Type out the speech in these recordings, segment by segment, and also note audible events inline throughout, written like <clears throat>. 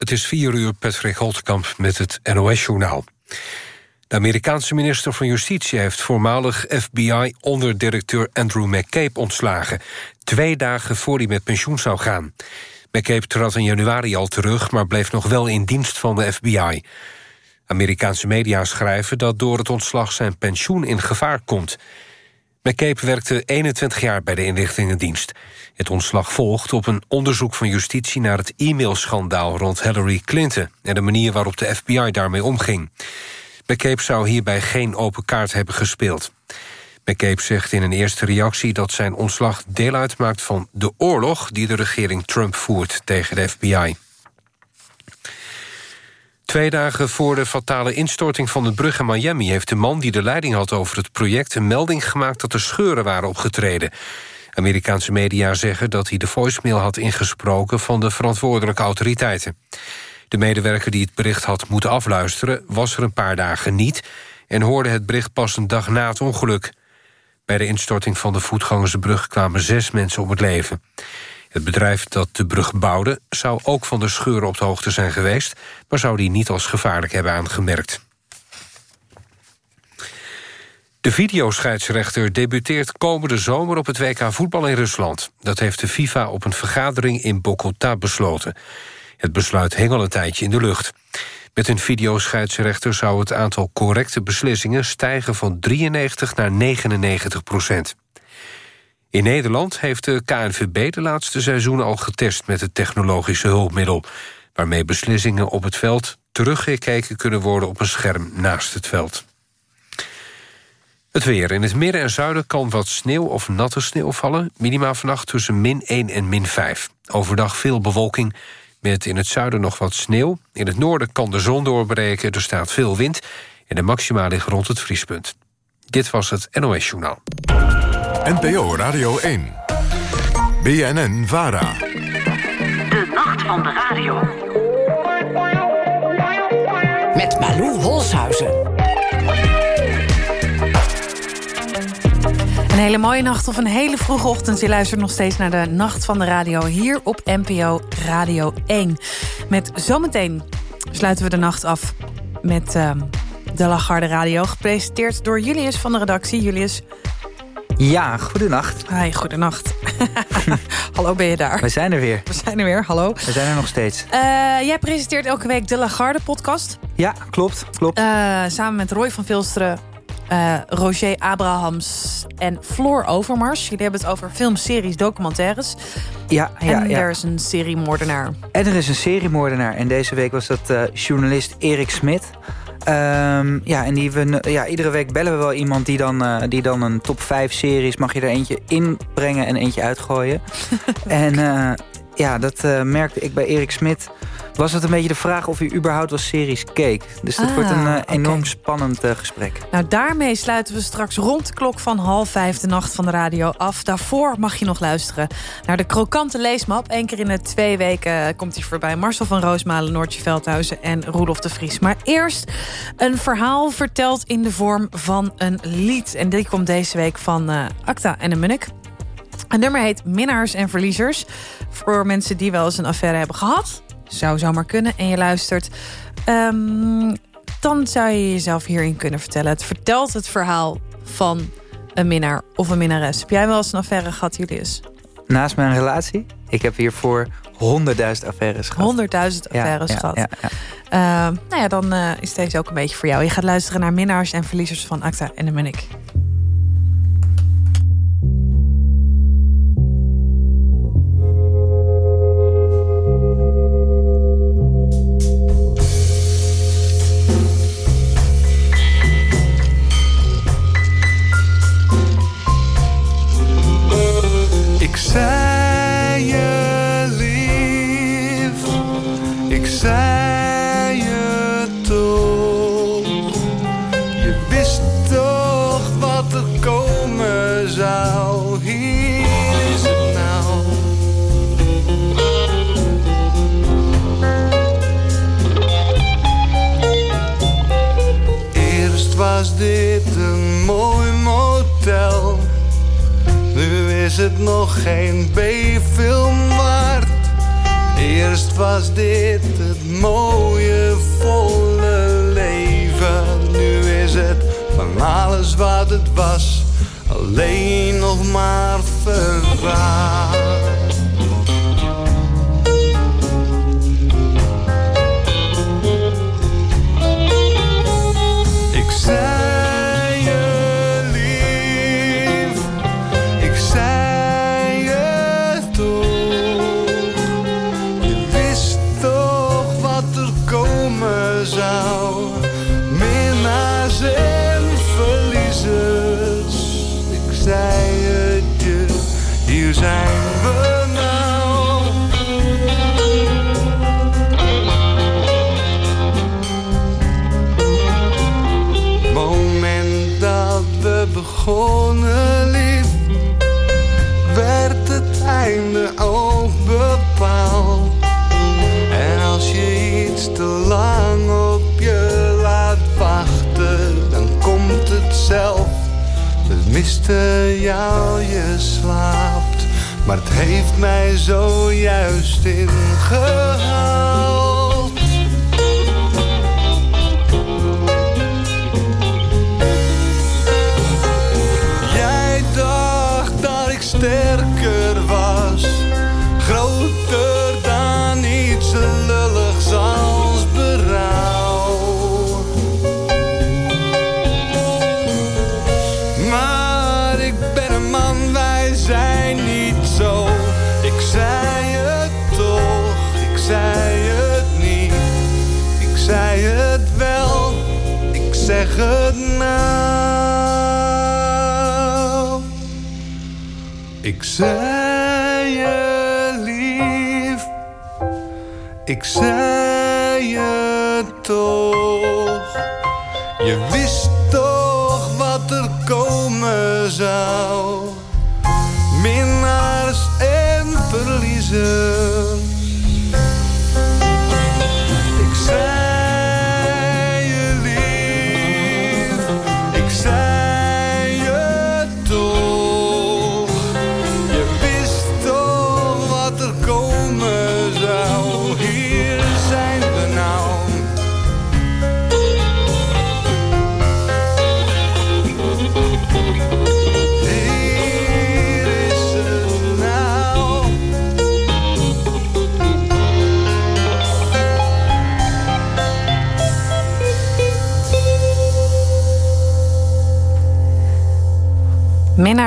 Het is vier uur, Patrick Holtkamp met het NOS-journaal. De Amerikaanse minister van Justitie heeft voormalig FBI-onderdirecteur Andrew McCabe ontslagen. Twee dagen voor hij met pensioen zou gaan. McCabe trad in januari al terug, maar bleef nog wel in dienst van de FBI. Amerikaanse media schrijven dat door het ontslag zijn pensioen in gevaar komt. McCabe werkte 21 jaar bij de inlichtingendienst. Het ontslag volgt op een onderzoek van justitie naar het e-mailschandaal rond Hillary Clinton en de manier waarop de FBI daarmee omging. McCabe zou hierbij geen open kaart hebben gespeeld. McCabe zegt in een eerste reactie dat zijn ontslag deel uitmaakt van de oorlog die de regering Trump voert tegen de FBI. Twee dagen voor de fatale instorting van de brug in Miami... heeft de man die de leiding had over het project... een melding gemaakt dat er scheuren waren opgetreden. Amerikaanse media zeggen dat hij de voicemail had ingesproken... van de verantwoordelijke autoriteiten. De medewerker die het bericht had moeten afluisteren... was er een paar dagen niet en hoorde het bericht pas een dag na het ongeluk. Bij de instorting van de voetgangersbrug kwamen zes mensen om het leven. Het bedrijf dat de brug bouwde zou ook van de scheuren op de hoogte zijn geweest... maar zou die niet als gevaarlijk hebben aangemerkt. De videoscheidsrechter debuteert komende zomer op het WK voetbal in Rusland. Dat heeft de FIFA op een vergadering in Bogota besloten. Het besluit hing al een tijdje in de lucht. Met een videoscheidsrechter zou het aantal correcte beslissingen... stijgen van 93 naar 99 procent. In Nederland heeft de KNVB de laatste seizoenen al getest... met het technologische hulpmiddel... waarmee beslissingen op het veld teruggekeken kunnen worden... op een scherm naast het veld. Het weer. In het midden en zuiden kan wat sneeuw of natte sneeuw vallen. Minima vannacht tussen min 1 en min 5. Overdag veel bewolking met in het zuiden nog wat sneeuw. In het noorden kan de zon doorbreken, er staat veel wind... en de maxima liggen rond het vriespunt. Dit was het NOS Journaal. NPO Radio 1. BNN VARA. De Nacht van de Radio. Met Malou Holshuizen. Een hele mooie nacht of een hele vroege ochtend. Je luistert nog steeds naar de Nacht van de Radio hier op NPO Radio 1. Met zometeen sluiten we de nacht af met uh, de Lagarde Radio. Gepresenteerd door Julius van de redactie. Julius. Ja, goedenacht. Hi, goedenacht. <laughs> hallo, ben je daar? We zijn er weer. We zijn er weer, hallo. We zijn er nog steeds. Uh, jij presenteert elke week de Lagarde podcast. Ja, klopt, klopt. Uh, samen met Roy van Vilsteren, uh, Roger Abrahams en Floor Overmars. Jullie hebben het over films, series, documentaires. Ja, ja, en ja. er is een seriemoordenaar. En er is een seriemoordenaar. En deze week was dat journalist Erik Smit. Um, ja, en die we, ja, iedere week bellen we wel iemand die dan, uh, die dan een top 5 series... mag je er eentje inbrengen en eentje uitgooien. <laughs> en uh, ja, dat merkte ik bij Erik Smit was het een beetje de vraag of u überhaupt wel series keek. Dus dat ah, wordt een uh, enorm okay. spannend uh, gesprek. Nou, daarmee sluiten we straks rond de klok van half vijf de nacht van de radio af. Daarvoor mag je nog luisteren naar de krokante leesmap. Eén keer in de twee weken komt hij voorbij. Marcel van Roosmalen, Noortje Veldhuizen en Roelof de Vries. Maar eerst een verhaal verteld in de vorm van een lied. En die komt deze week van uh, Acta en de Munnik. Het nummer heet Minnaars en Verliezers. Voor mensen die wel eens een affaire hebben gehad zou zomaar kunnen en je luistert... Um, dan zou je jezelf hierin kunnen vertellen. Het vertelt het verhaal van een minnaar of een minnares. Heb jij wel eens een affaire gehad, Julius? Naast mijn relatie? Ik heb hiervoor honderdduizend affaires gehad. Honderdduizend affaires ja, gehad. Ja, ja, uh, nou ja, dan uh, is deze ook een beetje voor jou. Je gaat luisteren naar Minnaars en Verliezers van Acta en de Munnik. Nog geen B-film waard. Eerst was dit het mooie, volle leven. Nu is het van alles wat het was, alleen nog maar vervaard. Jou, je slaapt, maar het heeft mij zojuist ingehaald. Jij dacht dat ik sterker zei je lief, ik zei het toch. Je wist toch wat er komen zou.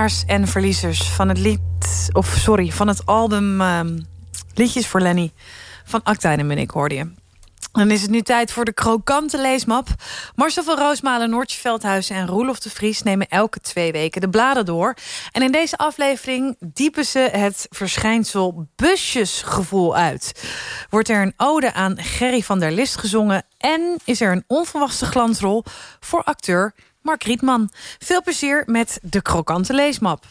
En verliezers van het lied, of sorry, van het album ehm, Liedjes voor Lenny van Acta en Munnik hoorde je. Dan is het nu tijd voor de krokante leesmap. Marcel van Roosmalen, Noortje Veldhuizen en Roelof de Vries... nemen elke twee weken de bladen door. En in deze aflevering diepen ze het verschijnsel busjesgevoel uit. Wordt er een ode aan Gerry van der List gezongen... en is er een onverwachte glansrol voor acteur Mark Rietman. Veel plezier met de krokante leesmap.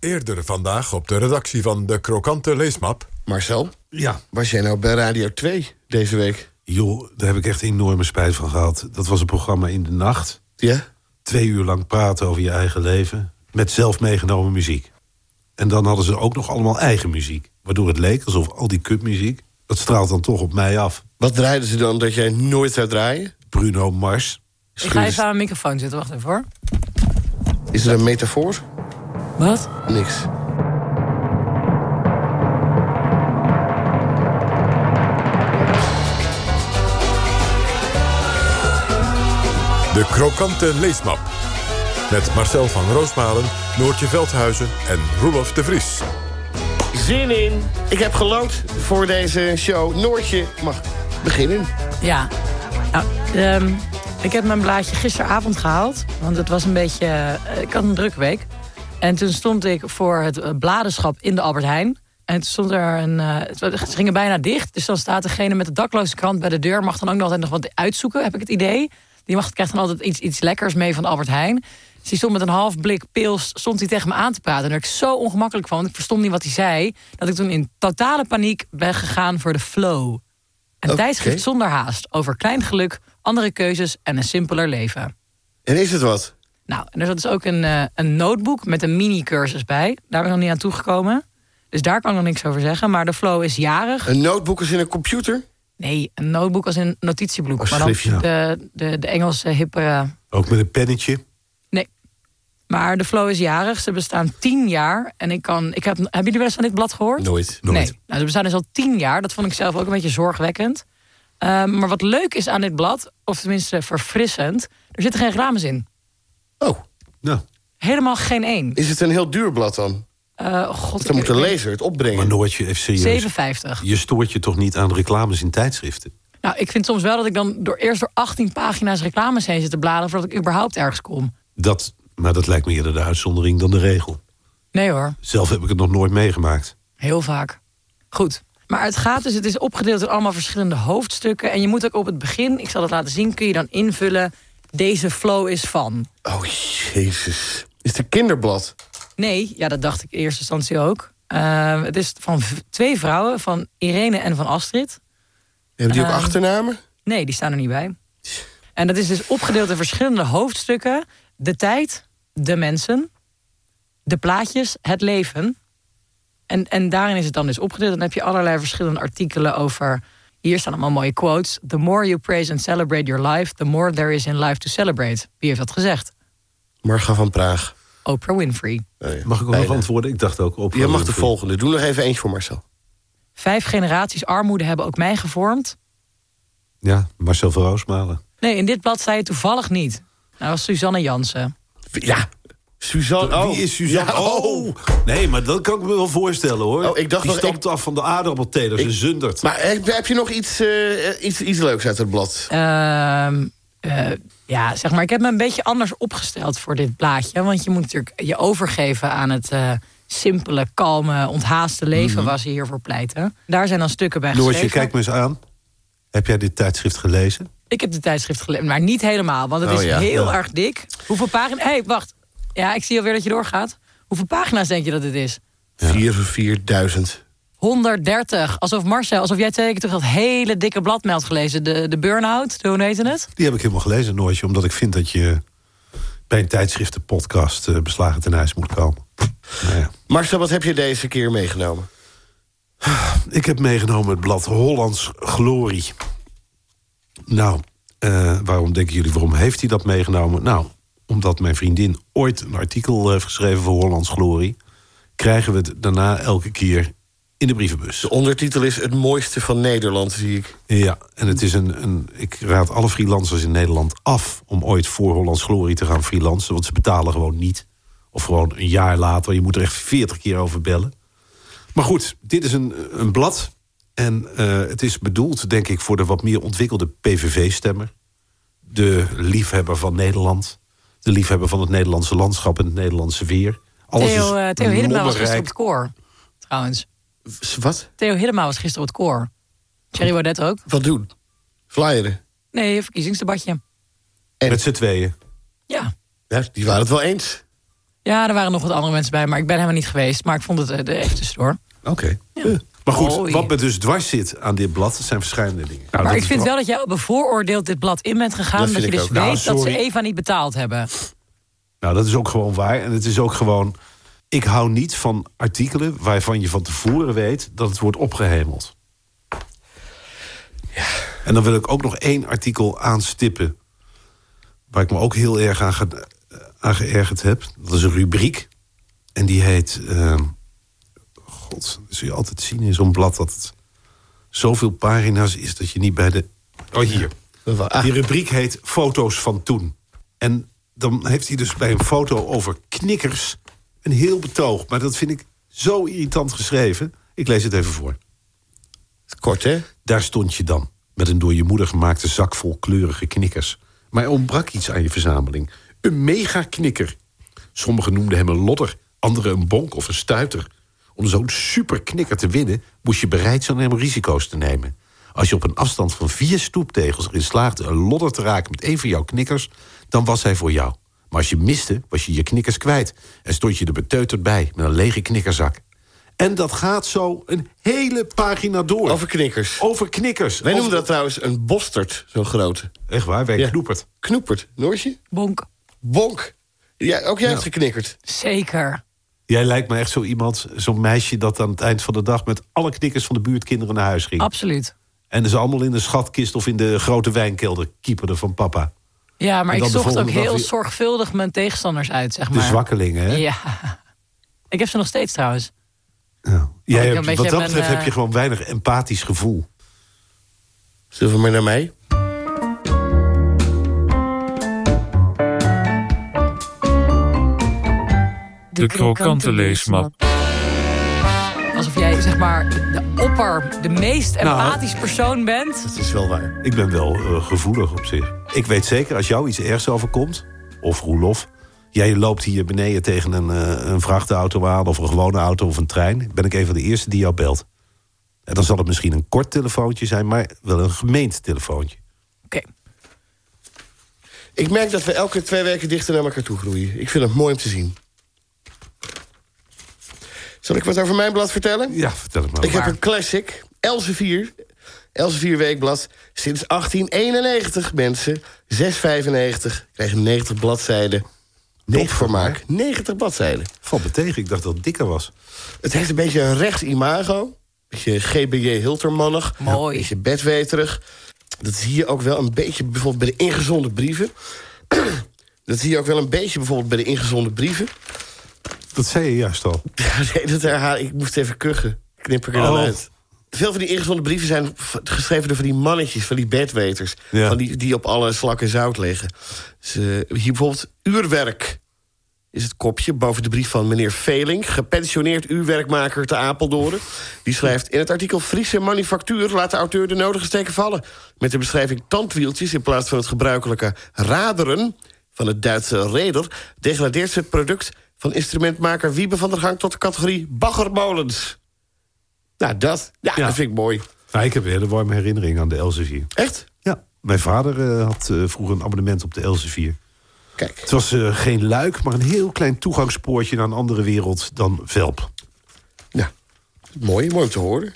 Eerder vandaag op de redactie van de Krokante Leesmap... Marcel, Ja, was jij nou bij Radio 2 deze week? joh, daar heb ik echt enorme spijt van gehad. Dat was een programma in de nacht. Ja? Twee uur lang praten over je eigen leven. Met zelf meegenomen muziek. En dan hadden ze ook nog allemaal eigen muziek. Waardoor het leek alsof al die kutmuziek... dat straalt dan toch op mij af. Wat draaiden ze dan dat jij nooit zou draaien? Bruno Mars. Ik ga even aan mijn microfoon zitten, wacht even hoor. Is er een metafoor? Wat? Niks. De Krokante Leesmap. Met Marcel van Roosmalen, Noortje Veldhuizen en Roelof de Vries. Zin in. Ik heb gelood voor deze show. Noortje mag beginnen. Ja. Nou, ehm, ik heb mijn blaadje gisteravond gehaald. Want het was een beetje... eh, ik had een drukke week. En toen stond ik voor het eh, bladenschap in de Albert Heijn. En toen stond er een... het- ze gingen bijna dicht. Dus dan staat degene met de dakloze krant bij de deur... mag dan ook nog altijd nog wat uitzoeken, heb ik het idee. Die mag, krijgt dan altijd iets, iets lekkers mee van de Albert Heijn. Dus die stond met een half blik pils stond hij tegen me aan te praten. En daar ik zo ongemakkelijk van, want ik verstond niet wat hij zei... dat ik toen in totale paniek ben gegaan voor de flow. Een Oké. tijdschrift zonder haast over klein geluk, andere keuzes en een simpeler leven. En is het wat? Nou, en er zat dus ook een, eh, een notebook met een mini-cursus bij. Daar ben ik nog niet aan toegekomen. Dus daar kan ik nog niks over zeggen. Maar de flow is jarig. Een notebook is in een computer? Nee, een notebook als een notitieboek. Als maar dan schriftje. de, de, de Engelse hippe... Ook met een pennetje. Nee. Maar de flow is jarig. Ze bestaan tien jaar. En ik kan... Ik heb, hebben jullie wel eens van dit blad gehoord? Nooit. Nooit. Nee. Nou, ze bestaan dus al tien jaar. Dat vond ik zelf ook een beetje zorgwekkend. Ehm, maar wat leuk is aan dit blad, of tenminste verfrissend... er zitten geen reclames in. Oh, Nou, Helemaal geen één. is het een heel duur blad dan? Eh god, Dan ik- moet de lezer het opbrengen. maar Noortje, even serieus. 57. Je stoort je toch niet aan reclames in tijdschriften? Nou, ik vind soms wel dat ik dan door, eerst door 18 pagina's reclames heen zit te bladeren... voordat ik überhaupt ergens kom. Dat, maar dat lijkt me eerder de uitzondering dan de regel. Nee hoor, Zelf heb ik het nog nooit meegemaakt. heel vaak. Goed. Maar het gaat dus, het is opgedeeld in allemaal verschillende hoofdstukken. En je moet ook op het begin, ik zal het laten zien... kun je dan invullen, deze flow is van. Oh, jezus. Is het een kinderblad? Nee, ja, dat dacht ik in eerste instantie ook. Eh, het is van twee vrouwen, van Irene en van Astrid. Hebben die ook Ehm, achternamen? Nee, die staan er niet bij. En dat is dus opgedeeld in verschillende hoofdstukken. De tijd, de mensen, de plaatjes, het leven. En, en daarin is het dan dus opgedeeld. Dan heb je allerlei verschillende artikelen over... Hier staan allemaal mooie quotes. The more you praise and celebrate your life... the more there is in life to celebrate. Wie heeft dat gezegd? Marga van Praag. Oprah Winfrey. Oh ja, Mag ik ook nog antwoorden? Ik dacht ook op. Je mag de volgende. Doe nog even eentje voor Marcel. Vijf generaties armoede hebben ook mij gevormd. Ja, Marcel van Roosmalen. Nee, in dit blad zei je toevallig niet. Nou, dat was Suzanne Jansen. Ja, Suzanne. Oh. Wie is Suzanne? Ja, oh. Nee, maar dat kan ik me wel voorstellen hoor. Oh, ik dacht Die nog- af van de aardappeltelers en zundert. Maar heb, heb je nog iets, eh, iets, iets leuks uit het blad? Ehm, eh, ja, zeg maar, ik heb me een beetje anders opgesteld voor dit plaatje. Want je moet natuurlijk je overgeven aan het eh, simpele, kalme, onthaaste leven... waar ze hiervoor pleiten. Daar zijn dan stukken bij Noortje, geschreven. kijk me eens aan. Heb jij dit tijdschrift gelezen? Ik heb de tijdschrift gelezen, maar niet helemaal. Want het Oh is ja, heel ja. erg dik. Hoeveel pagina's... Hé, hey, wacht. Ja, ik zie alweer dat je doorgaat. Hoeveel pagina's denk je dat dit is? 4 of 4000. 130. Alsof Marcel, alsof jij twee weken terug dat hele dikke blad me had gelezen. De, de Burn-out, de- hoe heet het? Die heb ik helemaal gelezen, Noortje. Omdat ik vind dat je bij een tijdschriftenpodcast eh, beslagen ten ijs moet komen. Nou ja. Marcel, wat heb je deze keer meegenomen? Ik heb meegenomen het blad Hollands Glorie. Nou, eh, waarom denken jullie, waarom heeft hij dat meegenomen? Nou, omdat mijn vriendin ooit een artikel heeft geschreven voor Hollands Glorie... krijgen we het daarna elke keer in de brievenbus. De ondertitel is Het mooiste van Nederland, zie ik. Ja, en het is een, een. Ik raad alle freelancers in Nederland af om ooit voor Hollands Glorie te gaan freelancen. Want ze betalen gewoon niet. Of gewoon een jaar later. Je moet er echt veertig keer over bellen. Maar goed, dit is een, een blad. En eh, het is bedoeld, denk ik, voor de wat meer ontwikkelde PVV-stemmer. De liefhebber van Nederland. De liefhebber van het Nederlandse landschap en het Nederlandse weer. Alles Theo, is eh, Theo Hiddema was gisteren op het koor. Trouwens. Wat? Theo Hiddema was gisteren op het koor. Thierry Baudet ook. Wat doen? Flyeren. Nee, een verkiezingsdebatje. En- Met z'n tweeën. Ja. Ja, die waren het wel eens. Ja, er waren nog wat andere mensen bij, maar ik ben helemaal niet geweest. Maar ik vond het eh, even tussendoor. Oké. Eh, Maar goed, Oei. wat me dus dwars zit aan dit blad... dat zijn verschillende dingen. Nou, maar ik vind wel dat jij bevooroordeeld dit blad in bent gegaan. Dat je dus ook. weet Nou, dat ze. Eva niet betaald hebben. Nou, dat is ook gewoon waar. En het is ook gewoon... Ik hou niet van artikelen waarvan je van tevoren weet... dat het wordt opgehemeld. En dan wil ik ook nog één artikel aanstippen... waar ik me ook heel erg aan, ge- aan geërgerd heb. Dat is een rubriek. En die heet... ehm, God, dat zul je altijd zien in zo'n blad... dat het zoveel pagina's is dat je niet bij de... Oh, hier. Die rubriek heet Foto's van toen. En dan heeft hij dus bij een foto over knikkers een heel betoog. Maar dat vind ik zo irritant geschreven. Ik lees het even voor. kort, hè? Daar stond je dan, met een door je moeder gemaakte zak vol kleurige knikkers. Maar er ontbrak iets aan je verzameling. Een mega-knikker. Sommigen noemden hem een lodder, anderen een bonk of een stuiter. Om zo'n superknikker te winnen, moest je bereid zijn om risico's te nemen. Als je op een afstand van vier stoeptegels erin slaagde een lodder te raken met een van jouw knikkers, dan was hij voor jou. Maar als je miste, was je je knikkers kwijt en stond je er beteuterd bij met een lege knikkerzak. En dat gaat zo een hele pagina door. Over knikkers. Over knikkers. Wij noemen dat trouwens een bosterd, zo'n grote. Echt waar, wij Ja. knoepert. Knoepert. Noortje? Bonk. Bonk. Ja, ook jij hebt geknikkerd. Zeker. Jij lijkt me echt zo iemand, zo'n meisje... dat aan het eind van de dag met alle knikkers van de buurtkinderen naar huis ging. Absoluut. En ze allemaal in de schatkist of in de grote wijnkelder kieperden van papa. Ja, maar ik de zocht ook heel weer- zorgvuldig mijn tegenstanders uit, zeg De maar. zwakkelingen, hè? Ja. Ik heb ze nog steeds trouwens. Jij een hebt, wat dat betreft eh, heb je gewoon weinig empathisch gevoel. Zullen we maar naar mij? De krokante leesmap. Alsof jij, zeg maar, de opper, de meest Nou. empathisch persoon bent. Dat is wel waar. Ik ben wel eh, gevoelig op zich. Ik weet zeker, als jou iets ergs overkomt... of Roelof, jij loopt hier beneden tegen een, eh, een vrachtauto aan... of een gewone auto of een trein... ben ik een van de eerste die jou belt. En dan zal het misschien een kort telefoontje zijn... maar wel een gemeend telefoontje. Oké. Ik merk dat we elke twee weken dichter naar elkaar toe groeien. Ik vind het mooi om te zien. Zal ik wat over mijn blad vertellen? Ja, vertel het maar. Ik heb een classic, Elsevier. Elsevier Weekblad. Sinds 1891, mensen. 6,95. Krijg je 90 bladzijden. Topvermaak. 90 bladzijden. Valt me tegen, ik dacht dat het dikker was. Het heeft een beetje een rechts imago. Beetje GBJ Hiltermannig. Mooi. Beetje bedweterig. Dat zie je ook wel een beetje bijvoorbeeld bij de ingezonde brieven. <clears throat> Dat zie je ook wel een beetje bijvoorbeeld bij de ingezonde brieven. Dat zei je juist al. <laughs> Ja, nee, dat herhaal ik. moest even kuchen. Knip ik er dan Oh. uit. Veel van die ingezonde brieven zijn geschreven door van die mannetjes, van die bedweters. Ja. Van die, die op alle slakken zout liggen. Dus, eh, hier bijvoorbeeld uurwerk is het kopje boven de brief van meneer Veling... gepensioneerd uurwerkmaker te Apeldoorn. Die schrijft... in het artikel Friese manufactuur laat de auteur de nodige steken vallen. Met de beschrijving tandwieltjes in plaats van het gebruikelijke raderen... van het Duitse reder... degradeert ze het product van instrumentmaker Wiebe van der Gang... tot de categorie baggermolens. Nou, dat, ja, Ja. dat vind ik mooi. Nou, ik heb een hele warme herinnering aan de Elsevier. Echt? Ja, mijn vader eh, had eh, vroeger een abonnement op de Elsevier. Kijk. Het was eh, geen luik, maar een heel klein toegangspoortje... naar een andere wereld dan Velp. Ja, mooi, mooi om te horen.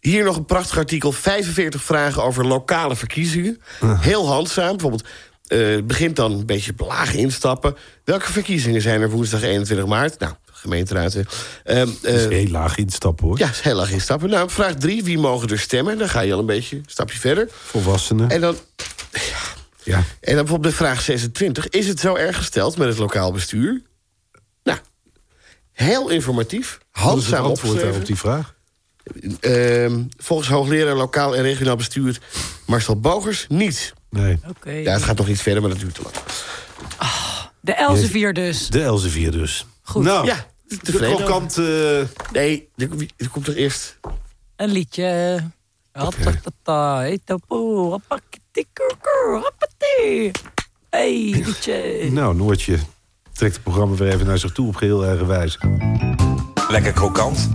Hier nog een prachtig artikel. 45 vragen over lokale verkiezingen. Heel handzaam. Bijvoorbeeld, eh, begint dan een beetje laag instappen. Welke verkiezingen zijn er woensdag 21 maart? Nou, gemeenteraad. Dat is eh, heel laag instappen, hoor. ja, is heel laag instappen. Nou, vraag 3. Wie mogen er stemmen? Dan ga je al een beetje een stapje verder. Volwassenen. En dan, Ja. en dan bijvoorbeeld de vraag 26. Is het zo erg gesteld met het lokaal bestuur? Nou, heel informatief. Handzaam antwoord daar opgeschreven. op die vraag? Ehm, volgens hoogleraar lokaal en regionaal bestuur Marcel Bogers niet. Nee. Oké. Ja, het gaat nog iets verder, maar dat duurt te lang. De Elsevier dus. De Elsevier dus. Goed. Nou, Ja, de tevreden krokant... eh, Nee, er, er komt toch eerst... Een liedje. Rapati. Hey, liedje. nou, Noortje trekt het programma weer even naar zich toe op geheel eigen wijze. Lekker krokant.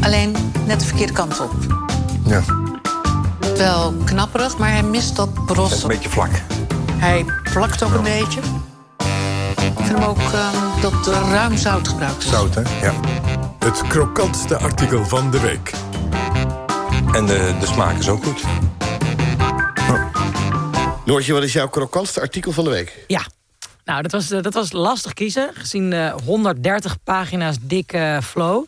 Alleen net de verkeerde kant op. Ja. Wel knapperig, maar hij mist dat Het is een bros. beetje vlak. Hij plakt ook een beetje. Ik vind hem ook ehm, dat er ruim zout gebruikt is. Zout, hè? Ja. Het krokantste artikel van de week. En de, de smaak is ook goed. Noortje, wat is jouw krokantste artikel van de week? Ja. Nou, dat was, eh, dat was lastig kiezen, gezien de 130 pagina's dikke flow.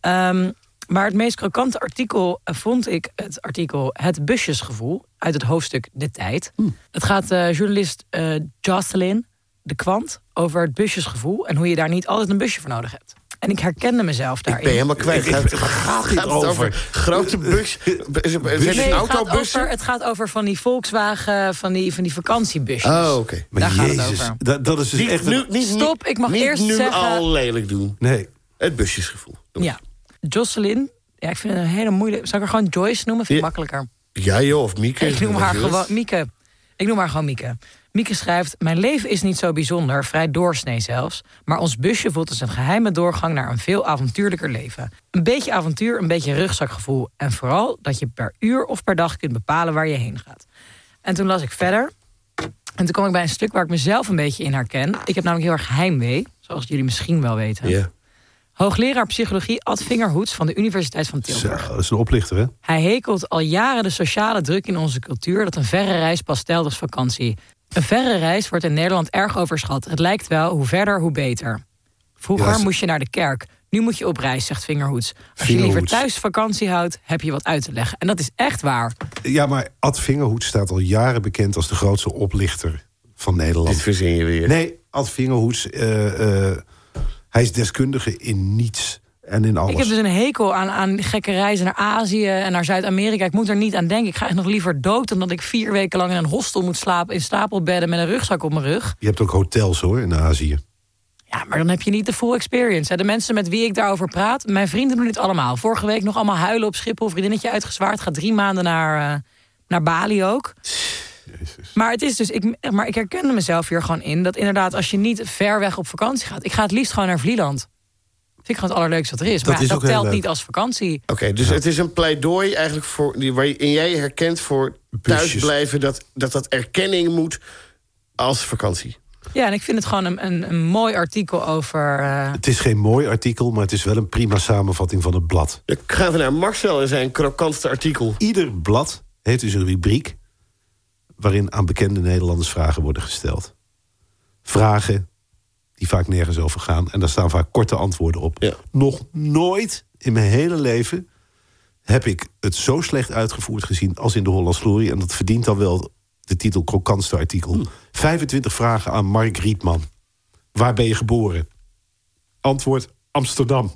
Ehm, maar het meest krokante artikel eh, vond ik het artikel Het busjesgevoel... uit het hoofdstuk De Tijd. Het gaat eh, journalist eh Jocelyn de Kwant over het busjesgevoel... en hoe je daar niet altijd een busje voor nodig hebt. En ik herkende mezelf daarin. Ik ben helemaal kwijt. Ik- Gaat, waar gaat dit het over? Grote bus... <laughs> Is het Nee, een het, gaat autobussen? over, het gaat over van die Volkswagen, van die, van die vakantiebusjes. Oh, oké. Maar Daar gaat het jezus, over. dat, dat is dus Niet, echt... nu, een- niet, Stop, ik mag niet eerst nu zeggen- al lelijk doen. Nee, Het busjesgevoel. Ja. Jocelyn, ja, ik vind het een hele moeilijke... Zal ik haar gewoon Joyce noemen? Vind ik Ja. makkelijker. Ja joh, of Mieke. Ik noem haar gewoon Mieke. Ik noem haar gewoon Mieke. Mieke schrijft... Mijn leven is niet zo bijzonder, vrij doorsnee zelfs... maar ons busje voelt als een geheime doorgang naar een veel avontuurlijker leven. Een beetje avontuur, een beetje rugzakgevoel... en vooral dat je per uur of per dag kunt bepalen waar je heen gaat. En toen las ik verder... en toen kwam ik bij een stuk waar ik mezelf een beetje in herken. Ik heb namelijk heel erg heimwee, zoals jullie misschien wel weten. Ja. Hoogleraar psychologie Ad Vingerhoets van de Universiteit van zo, Tilburg. dat is een oplichter, hè? Hij hekelt al jaren de sociale druk in onze cultuur... dat een verre reis pas telt als vakantie. Een verre reis wordt in Nederland erg overschat. Het lijkt wel, hoe verder, hoe beter. Vroeger Ja, moest je naar de kerk. Nu moet je op reis, zegt Vingerhoeds. Als je liever thuis vakantie houdt, heb je wat uit te leggen. En dat is echt waar. Ja, maar Ad Vingerhoed staat al jaren bekend als de grootste oplichter van Nederland. Dit verzin je weer. Nee, Ad Vingerhoed, eh, eh, hij is deskundige in niets en in alles. Ik heb dus een hekel aan, aan gekke reizen naar Azië en naar Zuid-Amerika. Ik moet er niet aan denken. Ik ga echt nog liever dood dan dat ik vier weken lang in een hostel moet slapen... in stapelbedden met een rugzak op mijn rug. Je hebt ook hotels hoor, in Azië. Ja, maar dan heb je niet de full experience. De mensen met wie ik daarover praat, mijn vrienden doen dit allemaal. Vorige week nog allemaal huilen op Schiphol. Vriendinnetje uitgezwaard, gaat drie maanden naar, eh, naar Bali ook. Maar, het is dus, ik, maar ik herkende mezelf hier gewoon in... dat inderdaad, als je niet ver weg op vakantie gaat... ik ga het liefst gewoon naar Vlieland. Vind ik gewoon het allerleukste wat er is. Dat maar is ja, ook dat telt niet als vakantie. Oké, dus het is een pleidooi eigenlijk voor, die- waarin jij je herkent voor thuisblijven... Dat, dat dat erkenning moet als vakantie. Ja, en ik vind het gewoon een, een, een mooi artikel over... eh, Het is geen mooi artikel, maar het is wel een prima samenvatting van het blad. Dan gaan we naar Marcel en zijn krokantste artikel. Ieder blad heeft dus een rubriek waarin aan bekende Nederlanders vragen worden gesteld. Vragen die vaak nergens over gaan. En daar staan vaak korte antwoorden op. Nog nooit in mijn hele leven heb ik het zo slecht uitgevoerd gezien als in de Hollands Glory. En dat verdient dan wel de titel krokantste artikel. 25 vragen aan Mark Rietman. Waar ben je geboren? Antwoord Amsterdam.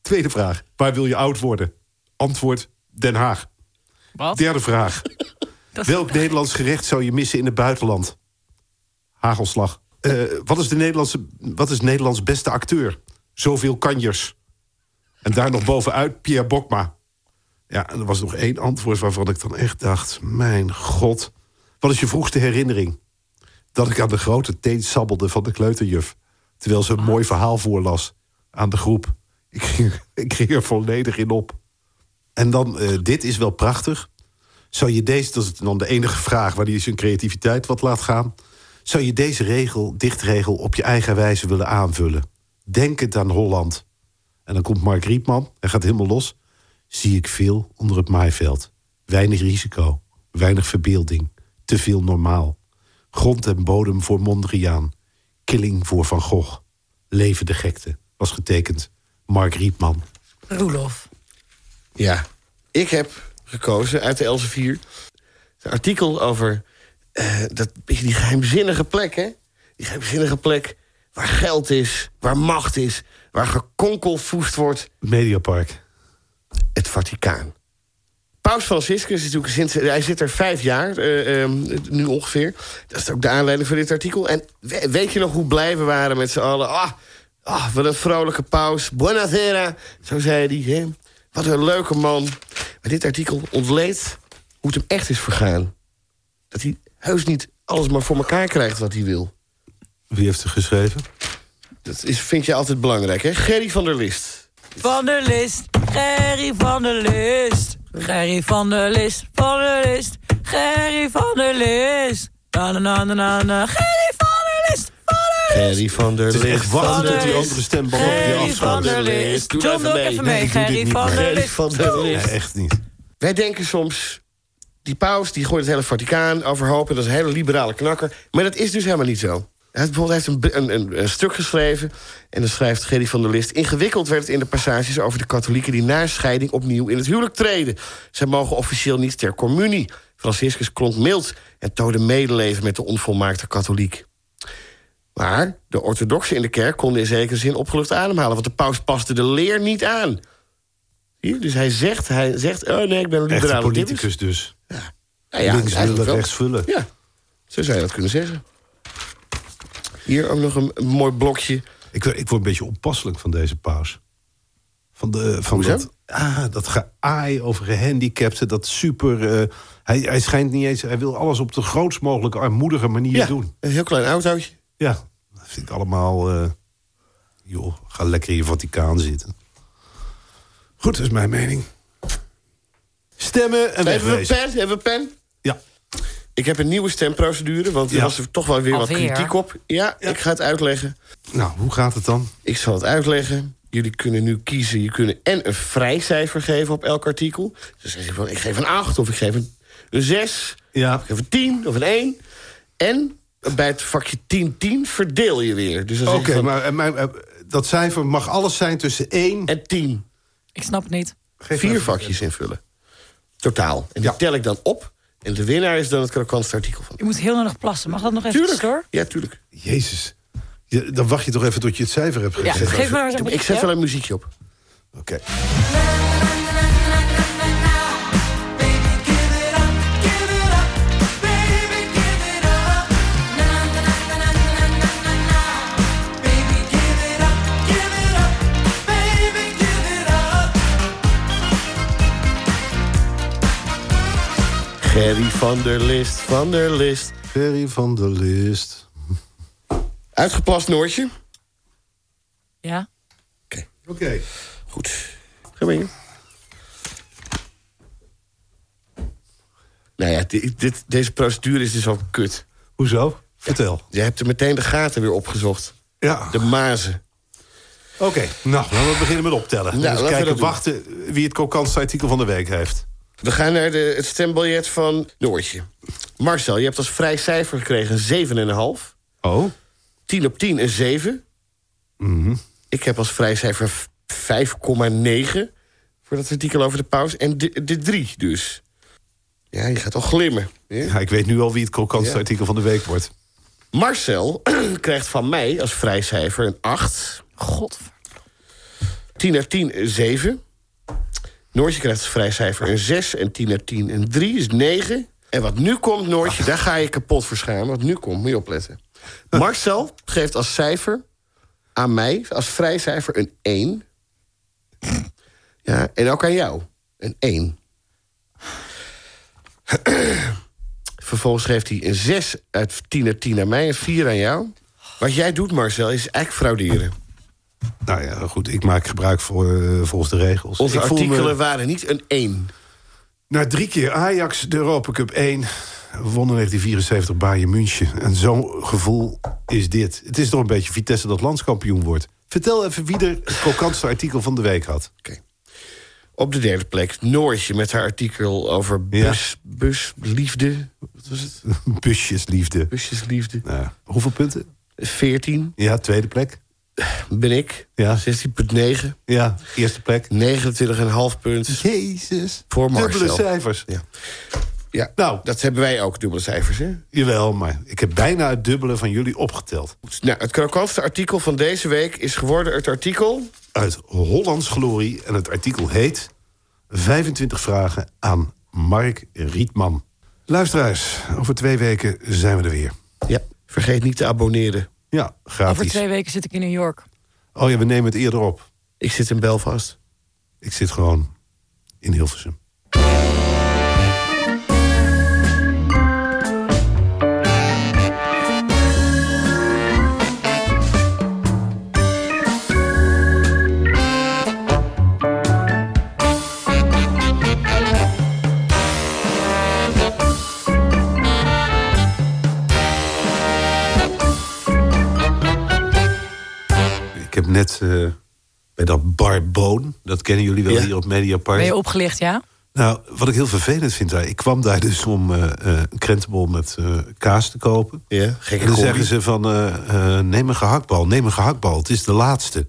Tweede vraag. Waar wil je oud worden? Antwoord Den Haag. Wat? Derde vraag. Welk Nederlands gerecht zou je missen in het buitenland? Hagelslag. Eh, wat, is de Nederlandse, wat is Nederlands beste acteur? Zoveel kanjers. En daar nog bovenuit Pierre Bokma. Ja, en er was nog één antwoord waarvan ik dan echt dacht... mijn god, wat is je vroegste herinnering? Dat ik aan de grote teen sabbelde van de kleuterjuf... terwijl ze een mooi verhaal voorlas aan de groep. Ik ging, ik ging er volledig in op. En dan, eh, dit is wel prachtig. Zou je deze, dat is dan de enige vraag waar hij zijn creativiteit wat laat gaan. Zou je deze regel, dichtregel op je eigen wijze willen aanvullen? Denkend aan Holland. En dan komt Mark Riepman, hij gaat helemaal los. Zie ik veel onder het maaiveld. Weinig risico, weinig verbeelding, te veel normaal. Grond en bodem voor Mondriaan. Killing voor Van Gogh. Leven de gekte. Was getekend Mark Riepman. Roelof. Ja, ik heb gekozen uit de Elsevier... een artikel over eh, dat die geheimzinnige plek, hè? Die geheimzinnige plek waar geld is, waar macht is... waar gekonkelvoest wordt. Mediapark. Het Vaticaan. Paus Franciscus is natuurlijk sinds, hij zit er vijf jaar, eh, eh, nu ongeveer. Dat is ook de aanleiding voor dit artikel. En we- weet je nog hoe blij we waren met z'n allen? Ah, ah, wat een vrolijke paus. Buonasera, zo zei hij. Hè? Wat een leuke man. Maar dit artikel ontleedt hoe het hem echt is vergaan. Dat hij heus niet alles maar voor elkaar krijgt wat hij wil. Wie heeft er geschreven? Dat is, vind je altijd belangrijk, hè? Gerry van der List. Van der List, Gerry van der List. Gerry van der List, van der List. Gerry van der List. Na na na na na na. Gerry van Gerry van der List. tot der die andere stemband op je Gerry afschuift. van der List. Doe John, even mee. even mee. Nee, ik doe dit Gerry niet. van der Gerry List. van der List. Nee, echt niet. Wij denken soms, die paus die gooit het hele Vaticaan overhoop... en dat is een hele liberale knakker. Maar dat is dus helemaal niet zo. Hij heeft bijvoorbeeld heeft een, een, een, een stuk geschreven... en dan schrijft Gerry van der List... ingewikkeld werd het in de passages over de katholieken... die na scheiding opnieuw in het huwelijk treden. Zij mogen officieel niet ter communie. Franciscus klonk mild en toonde medeleven... met de onvolmaakte katholiek. Maar de orthodoxen in de kerk konden in zekere zin opgelucht ademhalen... want de paus paste de leer niet aan. Hier, dus hij zegt, hij zegt, oh nee, ik ben een liberale politicus dus. Nou ja, Links eigenlijk willen, rechts vullen. Ja, zo zou je dat kunnen zeggen. Hier ook nog een, een mooi blokje. Ik, ik word een beetje onpasselijk van deze paus. Van, de, van Hoezo? dat, ah, dat geaai over gehandicapten, dat super... eh, hij, hij schijnt niet eens... Hij wil alles op de grootst mogelijke armoedige manier Ja, doen. een heel klein autootje. Ja, dat vind ik allemaal... eh, joh, ga lekker in je Vaticaan zitten. Goed, dat is mijn mening. Stemmen en Hebben we een wegwezen. pen? Hebben we een pen? Ja. Ik heb een nieuwe stemprocedure, want er Ja. was er toch wel weer wat kritiek op. Ja, ik ga het uitleggen. Nou, hoe gaat het dan? Ik zal het uitleggen. Jullie kunnen nu kiezen. Je kunnen en een vrij cijfer geven op elk artikel. Dus zeg je van, ik geef een 8 of ik geef een, een 6. Ja. Ik geef een 10 of een 1. En bij het vakje 10-10 verdeel je weer. Dus Oké, maar, eh, maar, eh, dat cijfer mag alles zijn tussen 1 en 10. Ik snap het niet. Vier vakjes invullen. Totaal. En die tel ik dan op. En de winnaar is dan het krokantste artikel van. Je moet heel nodig plassen. Mag dat nog even Tuurlijk. door? Ja, tuurlijk. Jezus. Je- dan wacht je toch even tot je het cijfer hebt Ja, gezet. geef me maar eens een Ik zet wel een muziekje op. Oké. Gerry van der List, van der List. Gerry van der List. Uitgeplast Noortje. Ja. Oké. Goed. Ga maar in. Nou ja, dit, dit- deze procedure is dus al kut. Hoezo? Vertel. Je hebt er meteen de gaten weer opgezocht. Ja. De mazen. Oké, nou, laten we beginnen met optellen. Nou, dus laten we kijken, doen. wachten wie het krokantste artikel van de week heeft. We gaan naar de, het stembiljet van Noortje. Marcel, je hebt als vrij cijfer gekregen een 7,5. Oh. 10 op 10 een 7. Mhm. Ik heb als vrij cijfer v- 5,9 voor dat artikel over de pauze. En de, de 3 dus. Ja, je gaat al glimmen. hè? Ja, ik weet nu al wie het krokantste Ja. artikel van de week wordt. Marcel <clears throat> krijgt van mij als vrijcijfer een 8. God. 10 uit 10 een 7. Noortje krijgt als vrijcijfer een 6. En 10 uit 10 een 3 is 9. En wat nu komt, Noortje, daar ga je kapot voor schamen. Wat nu komt, moet je opletten. Marcel geeft als cijfer aan mij, als vrijcijfer, een 1. Ja, en ook aan jou. Een 1. Vervolgens geeft hij een 6 uit 10 uit 10 aan mij, een 4 aan jou. Wat jij doet, Marcel, is eigenlijk frauderen. Nou ja, goed, ik maak gebruik voor, eh, volgens de regels. Onze ik voel me- artikelen waren niet een 1. Na drie keer Ajax de Europa Cup 1 won in 1974 Bayern München. En zo'n gevoel is dit. Het is toch een beetje Vitesse dat landskampioen wordt. Vertel even wie er het krokantste artikel van de week had. Op de derde plek Noortje met haar artikel over bus, busliefde. Wat was het? <laughs> Busjesliefde. Busjesliefde. Nou, hoeveel punten? 14 Ja, tweede plek. Ben ik. Ja. 16,9. Ja, eerste plek. 29,5 punt Jezus. voor Marcel. Dubbele cijfers. Ja. Ja, Nou. dat hebben wij ook, dubbele cijfers. Hè? Jawel, maar ik heb bijna het dubbele van jullie opgeteld. Nou, het krokantste artikel van deze week is geworden het artikel... Uit Hollands Glorie. En het artikel heet... 25 vragen aan Mark Rietman. Luisteraars, over twee weken zijn we er weer. Ja, vergeet niet te abonneren. Ja, Over gratis. twee weken zit ik in New York. Oh ja, we nemen het eerder op. Ik zit in Belfast. Ik zit gewoon in Hilversum. Net eh, bij dat Barboon, dat kennen jullie wel Ja. hier op Mediapark. Ben je opgelicht, ja? Nou, wat ik heel vervelend vind daar... ik kwam daar dus om eh, eh, een krentenbol met eh, kaas te kopen. Ja, gekke en dan zeggen ze van, eh, eh, neem een gehaktbal, neem een gehaktbal. Het is de laatste.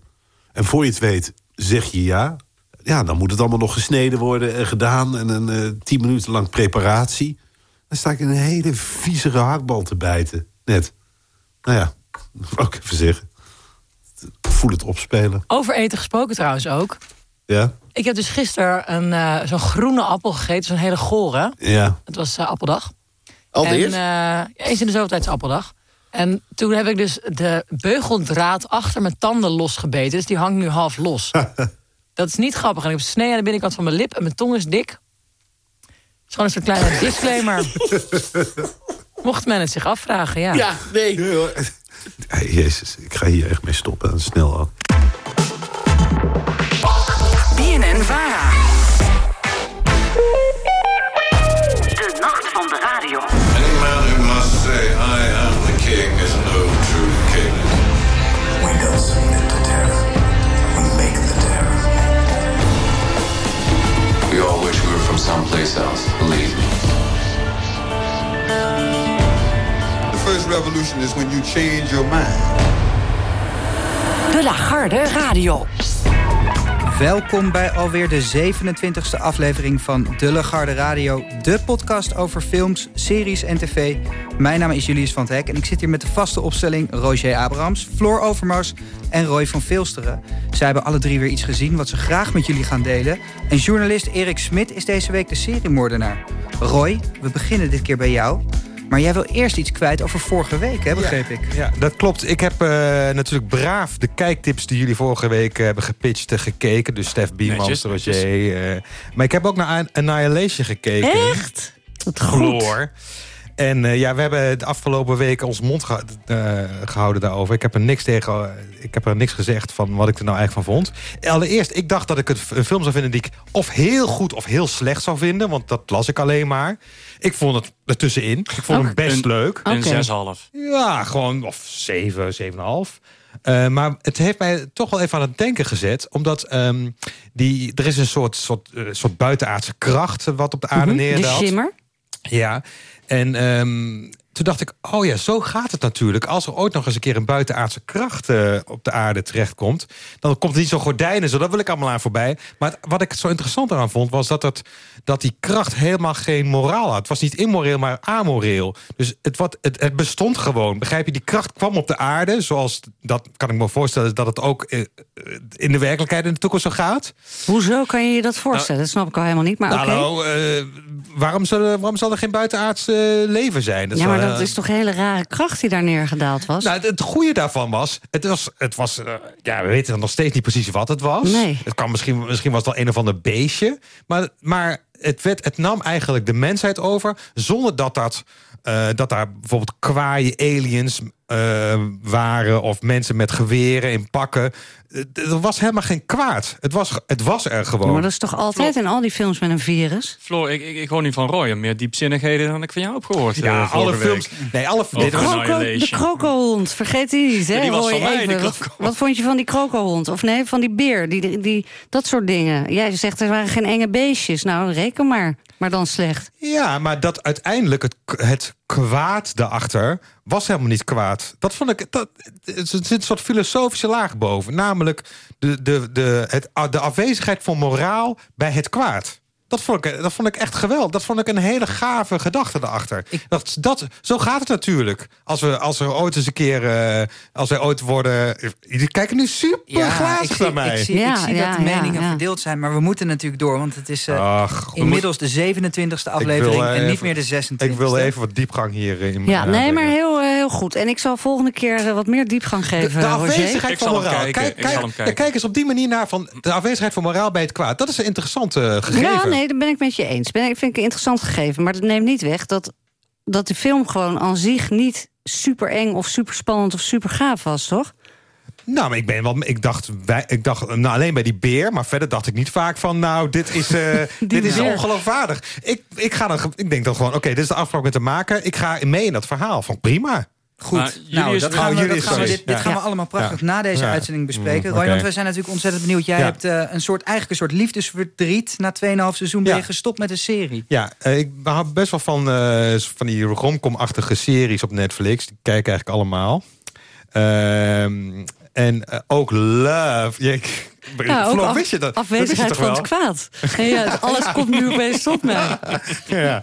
En voor je het weet, zeg je ja. Ja, dan moet het allemaal nog gesneden worden en gedaan... en een eh, tien minuten lang preparatie. Dan sta ik in een hele vieze gehaktbal te bijten. Net. Nou ja, dat <laughs> wou ik even zeggen. Voel het opspelen. Over eten gesproken trouwens ook. Ja? Ik heb dus gisteren een, eh, zo'n groene appel gegeten. Zo'n hele gore. Ja. Het was eh, appeldag. Alweer? En, eh, eens in de zoveel tijd is appeldag. En toen heb ik dus de beugeldraad achter mijn tanden losgebeten. Dus die hangt nu half los. <laughs> dat is niet grappig. En ik heb snee aan de binnenkant van mijn lip. En mijn tong is dik. Het is gewoon een soort kleine disclaimer. <laughs> Mocht men het zich afvragen, ja. Ja, nee. Hey, Jezus, ik ga hier echt mee stoppen. En snel ook. BNN Vara. De nacht van de radio. Any man who must say I am the king is no true king. We don't submit to terror. We make the terror. We all wish we were from someplace else, greatest revolution is when you change your mind. De Lagarde Radio. Welkom bij alweer de 27e aflevering van De Lagarde Radio. De podcast over films, series en tv. Mijn naam is Julius van het Hek en ik zit hier met de vaste opstelling... Roger Abrams, Floor Overmars en Roy van Vilsteren. Zij hebben alle drie weer iets gezien wat ze graag met jullie gaan delen. En journalist Erik Smit is deze week de seriemoordenaar. Roy, we beginnen dit keer bij jou... Maar jij wil eerst iets kwijt over vorige week, hè, begreep ik? Ja, dat klopt. Ik heb uh, natuurlijk braaf de kijktips die jullie vorige week uh, hebben gepitcht uh, gekeken. Dus Stef Biemans, Roger. maar ik heb ook naar Annihilation gekeken. Echt? Wat goed. En uh, ja, we hebben de afgelopen weken ons mond ge uh, gehouden daarover. Ik heb er niks tegen, ik heb er niks gezegd van wat ik er nou eigenlijk van vond. Allereerst, ik dacht dat ik het een film zou vinden die ik of heel goed of heel slecht zou vinden. Want dat las ik alleen maar. Ik vond het ertussenin. Ik vond hem best een, leuk. Een 6,5. Ja, gewoon of 7, 7,5. Uh, maar het heeft mij toch wel even aan het denken gezet. Omdat um, die, er is een soort, soort, uh, soort buitenaardse kracht wat op de aarde mm -hmm, neerdaalt. De shimmer. Ja, en um, toen dacht ik, oh ja, zo gaat het natuurlijk. Als er ooit nog eens een keer een buitenaardse kracht uh, op de aarde terechtkomt... dan komt er niet zo'n gordijnen, zo, dat wil ik allemaal aan voorbij. Maar het, wat ik zo interessant eraan vond, was dat, het, dat die kracht helemaal geen moraal had. Het was niet immoreel, maar amoreel. Dus het, wat, het, het bestond gewoon. Begrijp je, die kracht kwam op de aarde, zoals, dat kan ik me voorstellen... dat het ook uh, in de werkelijkheid in de toekomst zo gaat. Hoezo kan je je dat voorstellen? Nou, dat snap ik al helemaal niet, maar oké. Nou, okay. uh, waarom, zal, waarom zal er geen buitenaards leven zijn? Dat ja, maar dat is toch een hele rare kracht die daar neergedaald was? Nou, het goede daarvan was... Het was, het was uh, ja, we weten nog steeds niet precies wat het was. Nee. Het kan misschien, misschien was het wel een of ander beestje. Maar, maar het, werd, het nam eigenlijk de mensheid over... zonder dat, dat, uh, dat daar bijvoorbeeld kwaaie aliens uh, waren... of mensen met geweren in pakken. Er was helemaal geen kwaad. Het was, het was er gewoon. Maar dat is toch altijd Floor, in al die films met een virus? Floor, ik, ik, ik hoor niet van Roy. Meer diepzinnigheden dan ik van jou heb gehoord. Ja, uh, alle films. Week. Nee, alle de, kroko, de krokohond. Vergeet die niet, hè? Ja, die was Roy, van mij, even. Wat, wat, vond je van die krokohond? Of nee, van die beer? Die, die, die, dat soort dingen. Jij zegt er waren geen enge beestjes. Nou, reken maar. Maar dan slecht. Ja, maar dat uiteindelijk het, het kwaad daarachter was helemaal niet kwaad. Dat vond ik. Dat, er zit een soort filosofische laag boven. Namelijk de, de, de, het, de afwezigheid van moraal bij het kwaad. Dat vond, ik, dat vond ik echt geweldig. Dat vond ik een hele gave gedachte erachter. Dat, dat, zo gaat het natuurlijk. Als we, als we ooit eens een keer... Uh, als wij ooit worden... Jullie kijken nu super ja, glazig naar mij. Ik zie, ja, ik zie ja, dat de meningen ja, verdeeld zijn. Maar we moeten natuurlijk door. Want het is uh, Ach, inmiddels moet... de 27e aflevering. Wil, uh, en niet meer de 26e. Ik wil even wat diepgang hier in Ja, nee, maar heel, heel goed. En ik zal volgende keer wat meer diepgang geven, De, de afwezigheid van moraal. Kijken. Kijk, kijk, kijk, kijk eens op die manier naar van de afwezigheid van moraal bij het kwaad. Dat is een interessante gegeven. Ja, nee, dat ben ik met je eens. Ben, ik vind ik een interessant gegeven. Maar dat neemt niet weg dat, dat de film gewoon aan zich niet super eng of super spannend of super gaaf was, toch? Nou, maar ik ben wel. Ik dacht, wij, ik dacht nou, alleen bij die beer, maar verder dacht ik niet vaak van, nou, dit is, uh, <laughs> dit is ongeloofwaardig. Ik, ik, ga dan, ik denk dan gewoon, oké, dit is de afspraak met de maker. Ik ga mee in dat verhaal. Van prima. Goed, maar nou, dat gaan we, dat gaan we, dit, dit gaan we allemaal prachtig ja. na deze ja. uitzending bespreken. Roy, want wij zijn natuurlijk ontzettend benieuwd. Jij ja. hebt uh, een soort, eigenlijk een soort liefdesverdriet. Na 2,5 seizoen ben je gestopt met een serie. Ja, uh, ik hou best wel van, uh, van die romcom-achtige series op Netflix. Die kijk ik eigenlijk allemaal. en ook Love. Ja, ja, ook af, wist je dat? afwezigheid dat van het kwaad. Ja, alles komt nu opeens tot mij. <laughs> Ja.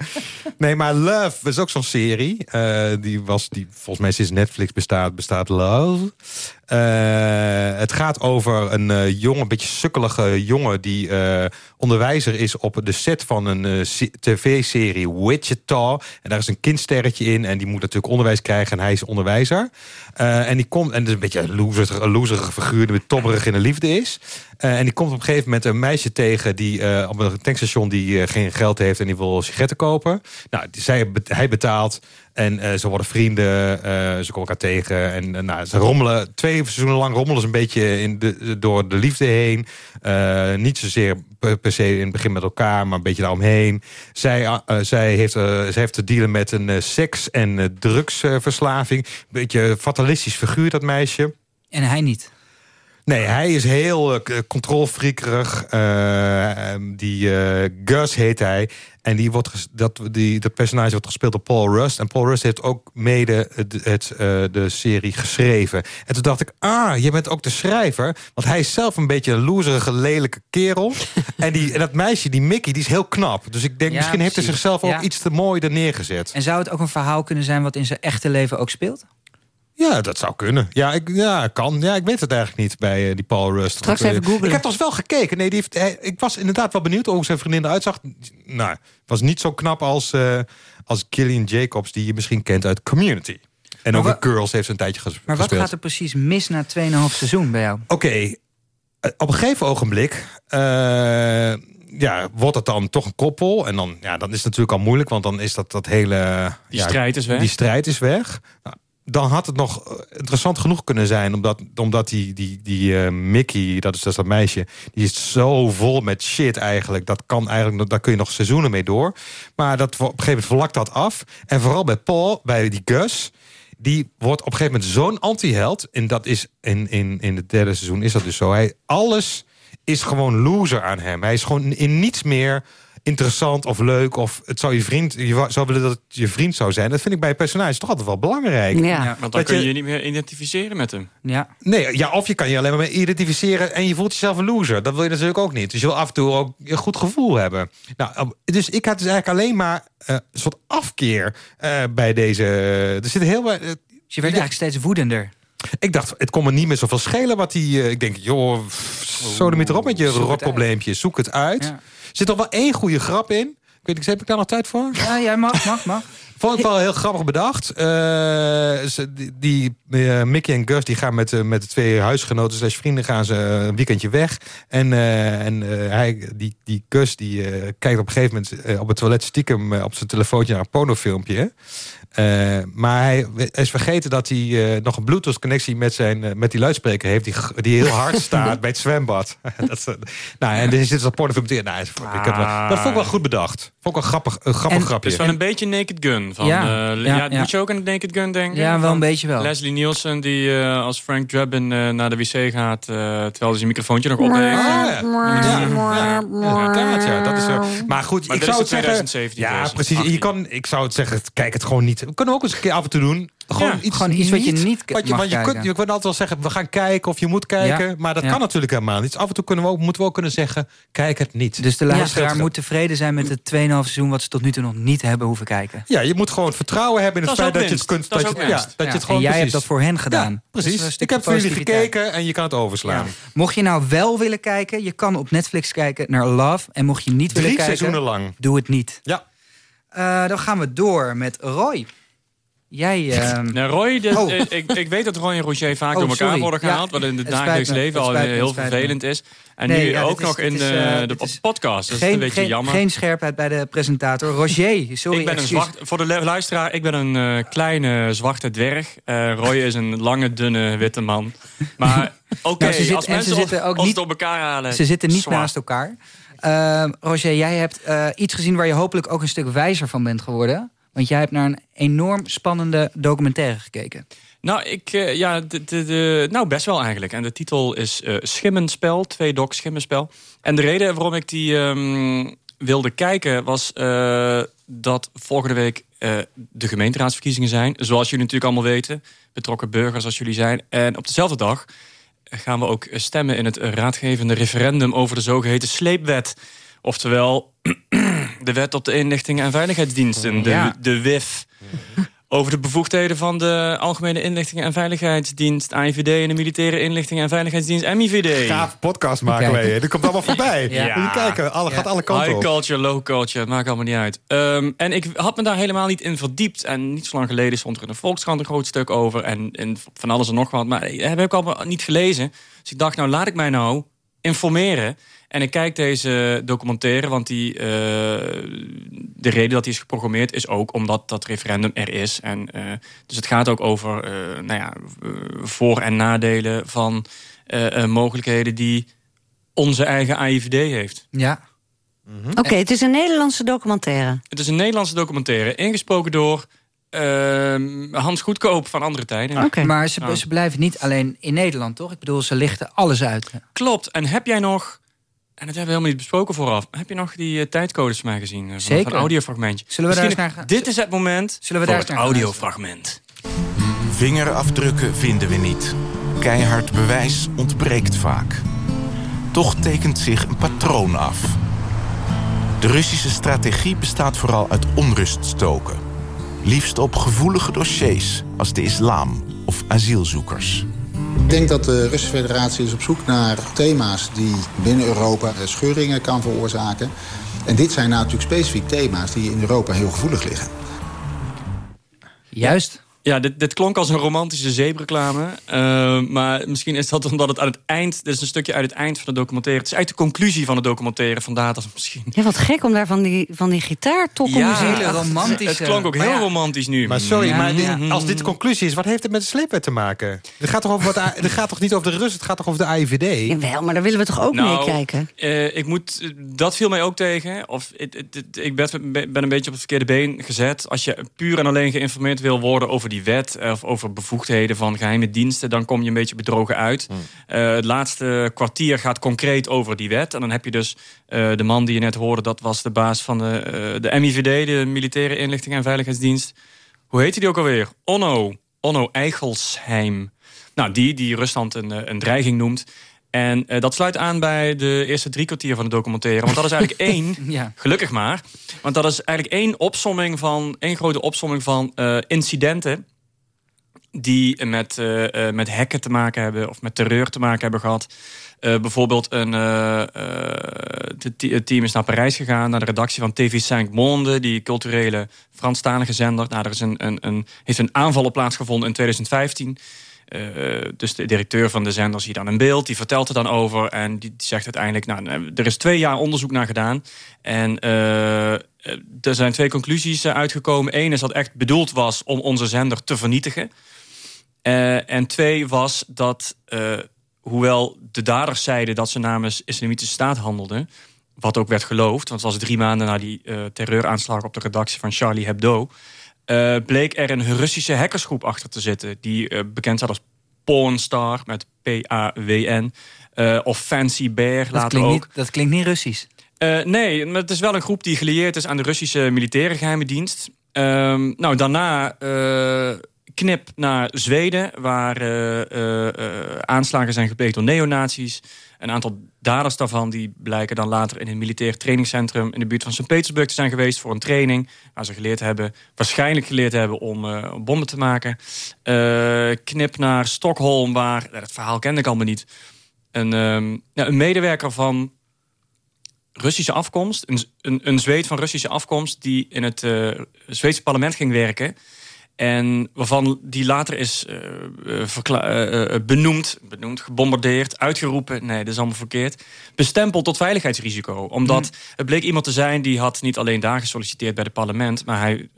Nee, maar Love is ook zo'n serie. Uh, die was, die volgens mij sinds Netflix bestaat, bestaat Love. Uh, het gaat over een uh, jonge, een beetje sukkelige jongen... die onderwijzer is op de set van een tv-serie Wichita. En daar is een kindsterretje in en die moet natuurlijk onderwijs krijgen... en hij is onderwijzer. en die komt, en het is een beetje een loserige, een loserige figuur... die tobberig in de liefde is. Uh, en die komt op een gegeven moment een meisje tegen... die uh, op een tankstation die uh, geen geld heeft en die wil sigaretten kopen. Nou, hij betaalt en ze worden vrienden. ze komen elkaar tegen. En nou, ze rommelen, twee seizoenen lang rommelen ze een beetje in de, door de liefde heen. niet zozeer per, per, se in het begin met elkaar, maar een beetje daaromheen. Zij, zij, heeft, zij heeft te dealen met een seks- en drugsverslaving. Een beetje fatalistisch figuur, dat meisje. En hij niet. Nee, hij is heel uh, controlfriekerig. Uh, die uh, Gus heet hij. En die wordt dat, die, dat personage wordt gespeeld door Paul Rust. En Paul Rust heeft ook mede het, het, de serie geschreven. En toen dacht ik, ah, je bent ook de schrijver. Want hij is zelf een beetje een loserige, lelijke kerel. <laughs> en, die, en dat meisje, die Mickey, die is heel knap. Dus ik denk, Ja, misschien heeft hij zichzelf ook Ja. iets te mooi er neergezet. En zou het ook een verhaal kunnen zijn wat in zijn echte leven ook speelt? Ja, dat zou kunnen. Ja, ik, ja, kan. Ja, ik weet het eigenlijk niet bij eh, die Paul Rust. Straks eh, even googlen. Ik heb toch wel gekeken. Nee, die heeft, hij- ik was inderdaad wel benieuwd hoe zijn vriendin eruit zag. Nou, het was niet zo knap als, eh als Gillian Jacobs, die je misschien kent uit Community. En Maar ook Girls heeft ze een tijdje ges- Maar wat gespeeld. gaat er precies mis na 2,5 seizoen bij jou? Oké, op een gegeven ogenblik... eh, ja, wordt het dan toch een koppel. En dan, ja, dan is het natuurlijk al moeilijk, want dan is dat, dat hele... Die ja, strijd is weg. Die strijd is weg. Nou, dan had het nog eh, interessant genoeg kunnen zijn... omdat, omdat die, die, die eh, Mickey, dat is, dat is dat meisje... die is zo vol met shit eigenlijk. Dat kan eigenlijk, daar kun je nog seizoenen mee door. Maar dat, op een gegeven moment vlakt dat af. En vooral bij Paul, bij die Gus... die wordt op een gegeven moment zo'n anti-held. En dat is in, in, in het derde seizoen is dat dus zo. Hij, alles is gewoon loser aan hem. Hij is gewoon in niets meer interessant of leuk. Of het zou je vriend, je zou willen dat het je vriend zou zijn. Dat vind ik bij een personage toch altijd wel belangrijk. Want dan Dat kun je je niet meer identificeren met hem. Ja. Nee, ja, of je kan je alleen maar mee identificeren en je voelt jezelf een loser. Dat wil je natuurlijk ook niet. Dus je wil af en toe ook een goed gevoel hebben. Nou, dus ik had dus eigenlijk alleen maar eh, een soort afkeer eh, bij deze. Er zit heel. Dus je werd eigenlijk steeds woedender. Ik dacht, het kon me niet meer zoveel schelen wat die. eh, ik denk, joh, zo ermee erop met je rotprobleempje. Zoek het uit. Ja. Er zit toch wel één goede grap in. Ik weet niet, heb ik daar nog tijd voor? Ja, jij mag, mag, mag. Vond ik wel heel grappig bedacht. Eh, ze- die die eh, Mickey en Gus die gaan met, eh, met de twee huisgenoten slash vrienden gaan ze een weekendje weg. En, eh, en eh, hij, die, die Gus die eh, kijkt op een gegeven moment op het toilet stiekem op zijn telefoontje naar een pornofilmpje. Eh, maar hij is vergeten dat hij eh, nog een bluetooth connectie met, zijn, met die luidspreker heeft die, die heel hard <laughs> staat bij het zwembad. <laughs> dat, is, nou, en er zit zo'n pornofilmpje. Nou, wel- dat vond ik wel goed bedacht. Vond ik een grappig, een grappig En- grapje. Het is wel een beetje Naked Gun. Van, Ja, ja, ja, ja, ja. Moet je ook aan de Naked Gun denken? Ja, wel Van een beetje wel. Leslie Nielsen die eh, als Frank Drabin eh, naar de wc gaat... eh, terwijl hij zijn microfoontje nog op heeft. Ah, ja. Ja, inderdaad, ja, dat is zo. Maar goed, Maar ik zou het zeggen... 2017 Ja, precies. Je 18. kan, ik zou het zeggen, kijk het gewoon niet. We kunnen ook eens een keer af en toe doen. Gewoon, Ja, iets, gewoon iets wat je niet wat je, mag want je, kunt, kijken. je kunt altijd wel zeggen, we gaan kijken of je moet kijken. Ja, Maar dat ja. kan natuurlijk helemaal niet. Dus af en toe kunnen we ook, moeten we ook kunnen zeggen, kijk het niet. Dus de luisteraar Ja. moet tevreden zijn met het 2,5 seizoen... wat ze tot nu toe nog niet hebben hoeven kijken. Ja, je moet gewoon vertrouwen hebben in het feit dat je het kunt. Dat je, ja, dat Ja, je het gewoon en jij precies. hebt dat voor hen gedaan. Precies. ik heb voor jullie gekeken en je kan het overslaan. Ja. Mocht je nou wel willen kijken, je kan op Netflix kijken naar Love. En mocht je niet willen Drie kijken, seizoenen lang. doe het niet. Ja. Eh, dan gaan we door met Roy. Jij... <laughs> ehm, Nou, Roy, dit- Oh. eh, ik, ik weet dat Roy en Roger vaak Oh, door elkaar sorry. worden Ja, gehaald. wat in het dagelijks leven het al me, heel me. vervelend is. En Nee, nu ja, ook is- nog in dit is, de, eh, de podcast. Dat is geen, een beetje geen, jammer. geen scherpheid bij de presentator. Roger, sorry. ik ben een zwart, voor de lu- luisteraar, ik ben een eh, kleine zwarte dwerg. Eh, Roy is een lange, dunne, witte man. Maar <laughs> oké, Nou, zit- als en ze mensen zitten ook ons niet- door elkaar halen... Ze zitten niet naast elkaar. Ehm, Roger, jij hebt eh, iets gezien waar je hopelijk ook een stuk wijzer van bent geworden. Want jij hebt naar een enorm spannende documentaire gekeken. Nou, ik, eh, ja, de, de, de, nou, best wel eigenlijk. En de titel is eh Schimmenspel, twee dok Schimmenspel. En de reden waarom ik die ehm, wilde kijken was eh, dat volgende week de gemeenteraadsverkiezingen zijn. Zoals jullie natuurlijk allemaal weten. Betrokken burgers als jullie zijn. En op dezelfde dag gaan we ook stemmen in het raadgevende referendum over de zogeheten sleepwet. Oftewel, <clears throat> de wet op de inlichtingen en veiligheidsdiensten, de, Ja. de WIF. Over de bevoegdheden van de Algemene Inlichtingen en Veiligheidsdienst, AIVD en de Militaire Inlichtingen en Veiligheidsdienst, MIVD. Gaaf podcast maken wij. Dit komt allemaal voorbij. Ja. Moet je kijken, alle, gaat alle kanten High op. culture, low culture, het maakt allemaal niet uit. Ehm, en ik had me daar helemaal niet in verdiept. En niet zo lang geleden stond er in de Volkskrant een groot stuk over. En, en van alles en nog wat. Maar dat heb ik allemaal niet gelezen. Dus ik dacht, nou laat ik mij nou informeren. En ik kijk deze documentaire, want die, eh, de reden dat die is geprogrammeerd is ook omdat dat referendum er is. En, eh, dus het gaat ook over eh, nou ja, voor- en nadelen van eh, eh, mogelijkheden die onze eigen AIVD heeft. Ja. Oké, het is een Nederlandse documentaire. Het is een Nederlandse documentaire, ingesproken door ehm, Hans Goedkoop van andere tijden. Maar ze, Nou. ze blijven niet alleen in Nederland, toch? Ik bedoel, ze lichten alles uit. Klopt. En heb jij nog... En dat hebben we helemaal niet besproken vooraf. Heb je nog die eh, tijdcodes van mij gezien? Van, Zeker. Van audiofragmentje. Zullen we daar eens naar gaan- Dit is het moment Zullen we voor daar het eens naar gaan audiofragment. Vingerafdrukken vinden we niet. Keihard bewijs ontbreekt vaak. Toch tekent zich een patroon af. De Russische strategie bestaat vooral uit onrust stoken. Liefst op gevoelige dossiers als de islam of asielzoekers. Ik denk dat de Russische federatie is op zoek naar thema's die binnen Europa eh, scheuringen kan veroorzaken. En dit zijn natuurlijk specifiek thema's die in Europa heel gevoelig liggen. Juist. Ja, dit, dit klonk als een romantische zeepreclame. Eh, maar misschien is dat omdat het aan het eind... Dit is een stukje uit het eind van de documentaire. Het is eigenlijk de conclusie van de documentaire. Vandaar dat misschien... Ja, wat gek om daar van die, van die gitaartokkelmuziek... Ja, achter- Het klonk ook heel ja. romantisch nu. Maar sorry, Ja. maar dit- als dit de conclusie is... wat heeft het met de sleepwet te maken? Het gaat toch, over wat, het gaat toch niet over de Rus, het gaat toch over de AIVD? Jawel, maar daar willen we toch ook Nou, meekijken? eh, ik moet, dat viel mij ook tegen. Of, ik ben, ben een beetje op het verkeerde been gezet. Als je puur en alleen geïnformeerd wil worden over die wet... of over bevoegdheden van geheime diensten... dan kom je een beetje bedrogen uit. Eh, het laatste kwartier gaat concreet over die wet. En dan heb je dus eh, de man die je net hoorde... dat was de baas van de, eh, de MIVD, de Militaire Inlichting en Veiligheidsdienst. Hoe heette die ook alweer? Onno. Onno Eichelsheim. Nou, die die Rusland een, een dreiging noemt. En eh, dat sluit aan bij de eerste drie kwartier van de documentaire. Want dat is eigenlijk <laughs> één, Ja. gelukkig maar. Want dat is eigenlijk één opsomming van, één grote opsomming van eh, incidenten die met, eh, met hacken te maken hebben of met terreur te maken hebben gehad. Eh, bijvoorbeeld een, het team is naar Parijs gegaan, naar de redactie van TV 5 Monde, die culturele Franstalige zender. Nou, er is een, een, een, heeft een aanval op plaatsgevonden in 2015. Eh, dus de directeur van de zender ziet dan een beeld, die vertelt er dan over en die, zegt uiteindelijk, nou, er is twee jaar onderzoek naar gedaan. En eh, er zijn twee conclusies eh, uitgekomen. Eén is dat echt bedoeld was om onze zender te vernietigen. En twee was dat, hoewel de daders zeiden dat ze namens Islamitische Staat handelden, wat ook werd geloofd, want het was drie maanden na die eh, terreuraanslag op de redactie van Charlie Hebdo, eh, bleek er een Russische hackersgroep achter te zitten, die eh, bekend staat als Pornstar met P-A-W-N, eh, of Fancy Bear Dat later klinkt, ook. niet, dat klinkt niet Russisch. Nee, maar het is wel een groep die gelieerd is aan de Russische militaire geheime dienst. Ehm, nou, daarna knip naar Zweden, waar eh, eh, eh, aanslagen zijn gepleegd door neonazies. Een aantal daders daarvan die blijken dan later in een militair trainingscentrum in de buurt van Sint-Petersburg te zijn geweest voor een training. Waar ze geleerd hebben, waarschijnlijk geleerd hebben om bommen te maken. Knip naar Stockholm, waar, dat verhaal kende ik allemaal niet. Een, ehm, een medewerker van Russische afkomst, een, een, een Zweed van Russische afkomst... die in het Zweedse parlement ging werken... en waarvan die later is eh, benoemd, benoemd, gebombardeerd, uitgeroepen... nee, dat is allemaal verkeerd, bestempeld tot veiligheidsrisico. Omdat het bleek iemand te zijn die had niet alleen daar gesolliciteerd bij het parlement... maar hij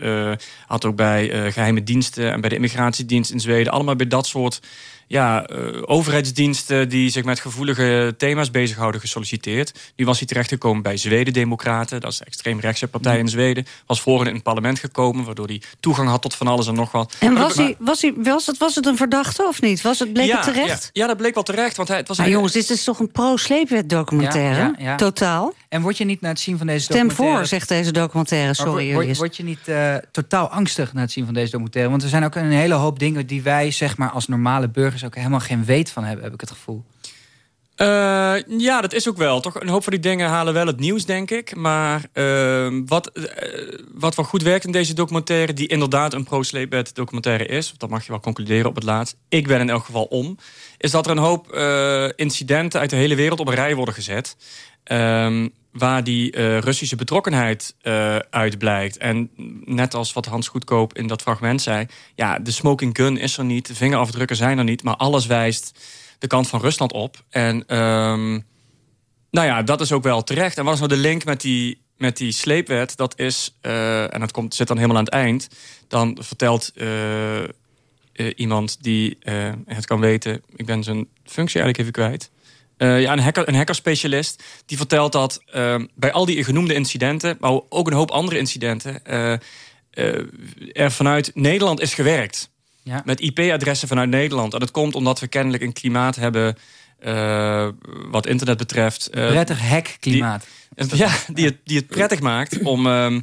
had ook bij eh, geheime diensten en bij de immigratiedienst in Zweden... allemaal bij dat soort ja, eh, overheidsdiensten die zich met gevoelige thema's bezighouden gesolliciteerd. Nu was hij terechtgekomen bij Zweden-Democraten. Dat is de extreemrechtse partij in Zweden. Was voor in het parlement gekomen, waardoor hij toegang had tot van alles en nog wat. En was, hij, was, hij, was, het, was het een verdachte of niet? Was het, bleek ja, het terecht? Ja, ja, dat bleek wel terecht. Want hij, het was Maar een- jongens, dit is toch een pro-sleepwet documentaire? Ja, ja, ja. Totaal. En word je niet na het zien van deze Stem documentaire... voor, zegt deze documentaire. Sorry, word, word, je niet eh, totaal angstig na het zien van deze documentaire? Want er zijn ook een hele hoop dingen die wij zeg maar, als normale burgers ook helemaal geen weet van hebben, heb ik het gevoel. Eh, ja, dat is ook wel. Toch een hoop van die dingen halen wel het nieuws, denk ik. Maar eh, wat, eh, wat wel goed werkt in deze documentaire... die inderdaad een pro-sleepwet documentaire is... dat mag je wel concluderen op het laatst. Ik ben in elk geval om... is dat er een hoop eh, incidenten uit de hele wereld op een rij worden gezet... Ehm, waar die eh, Russische betrokkenheid eh uit blijkt. En net als wat Hans Goedkoop in dat fragment zei... ja, de smoking gun is er niet, de vingerafdrukken zijn er niet... maar alles wijst de kant van Rusland op. En ehm, nou ja, dat is ook wel terecht. En wat is nou de link met die, met die sleepwet? Dat is, eh, en dat komt, zit dan helemaal aan het eind... dan vertelt iemand die het kan weten... ik ben zijn functie eigenlijk even kwijt... Eh, ja, een, hacker, een hackerspecialist die vertelt dat eh, bij al die genoemde incidenten, maar ook een hoop andere incidenten, eh, eh, er vanuit Nederland is gewerkt. Ja. Met IP-adressen vanuit Nederland. En dat komt omdat we kennelijk een klimaat hebben... wat internet betreft. Prettig hackklimaat. die- <laughs> ja, die het, die het prettig maakt om, ehm,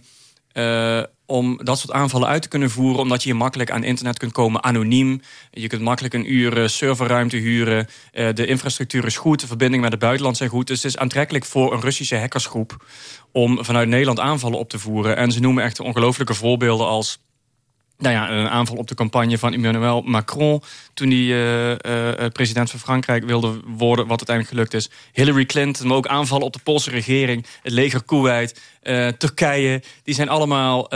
eh, om dat soort aanvallen uit te kunnen voeren. Omdat je hier makkelijk aan internet kunt komen, anoniem. Je kunt makkelijk een uur eh, serverruimte huren. Eh, de infrastructuur is goed, de verbindingen met het buitenland zijn goed. Dus het is aantrekkelijk voor een Russische hackersgroep... om vanuit Nederland aanvallen op te voeren. En ze noemen echt ongelooflijke voorbeelden als... Nou ja, een aanval op de campagne van Emmanuel Macron... toen hij eh, eh, eh, president van Frankrijk wilde worden... wat uiteindelijk gelukt is. Hillary Clinton, maar ook aanvallen op de Poolse regering... het leger Kuwait, Turkije. Die zijn allemaal...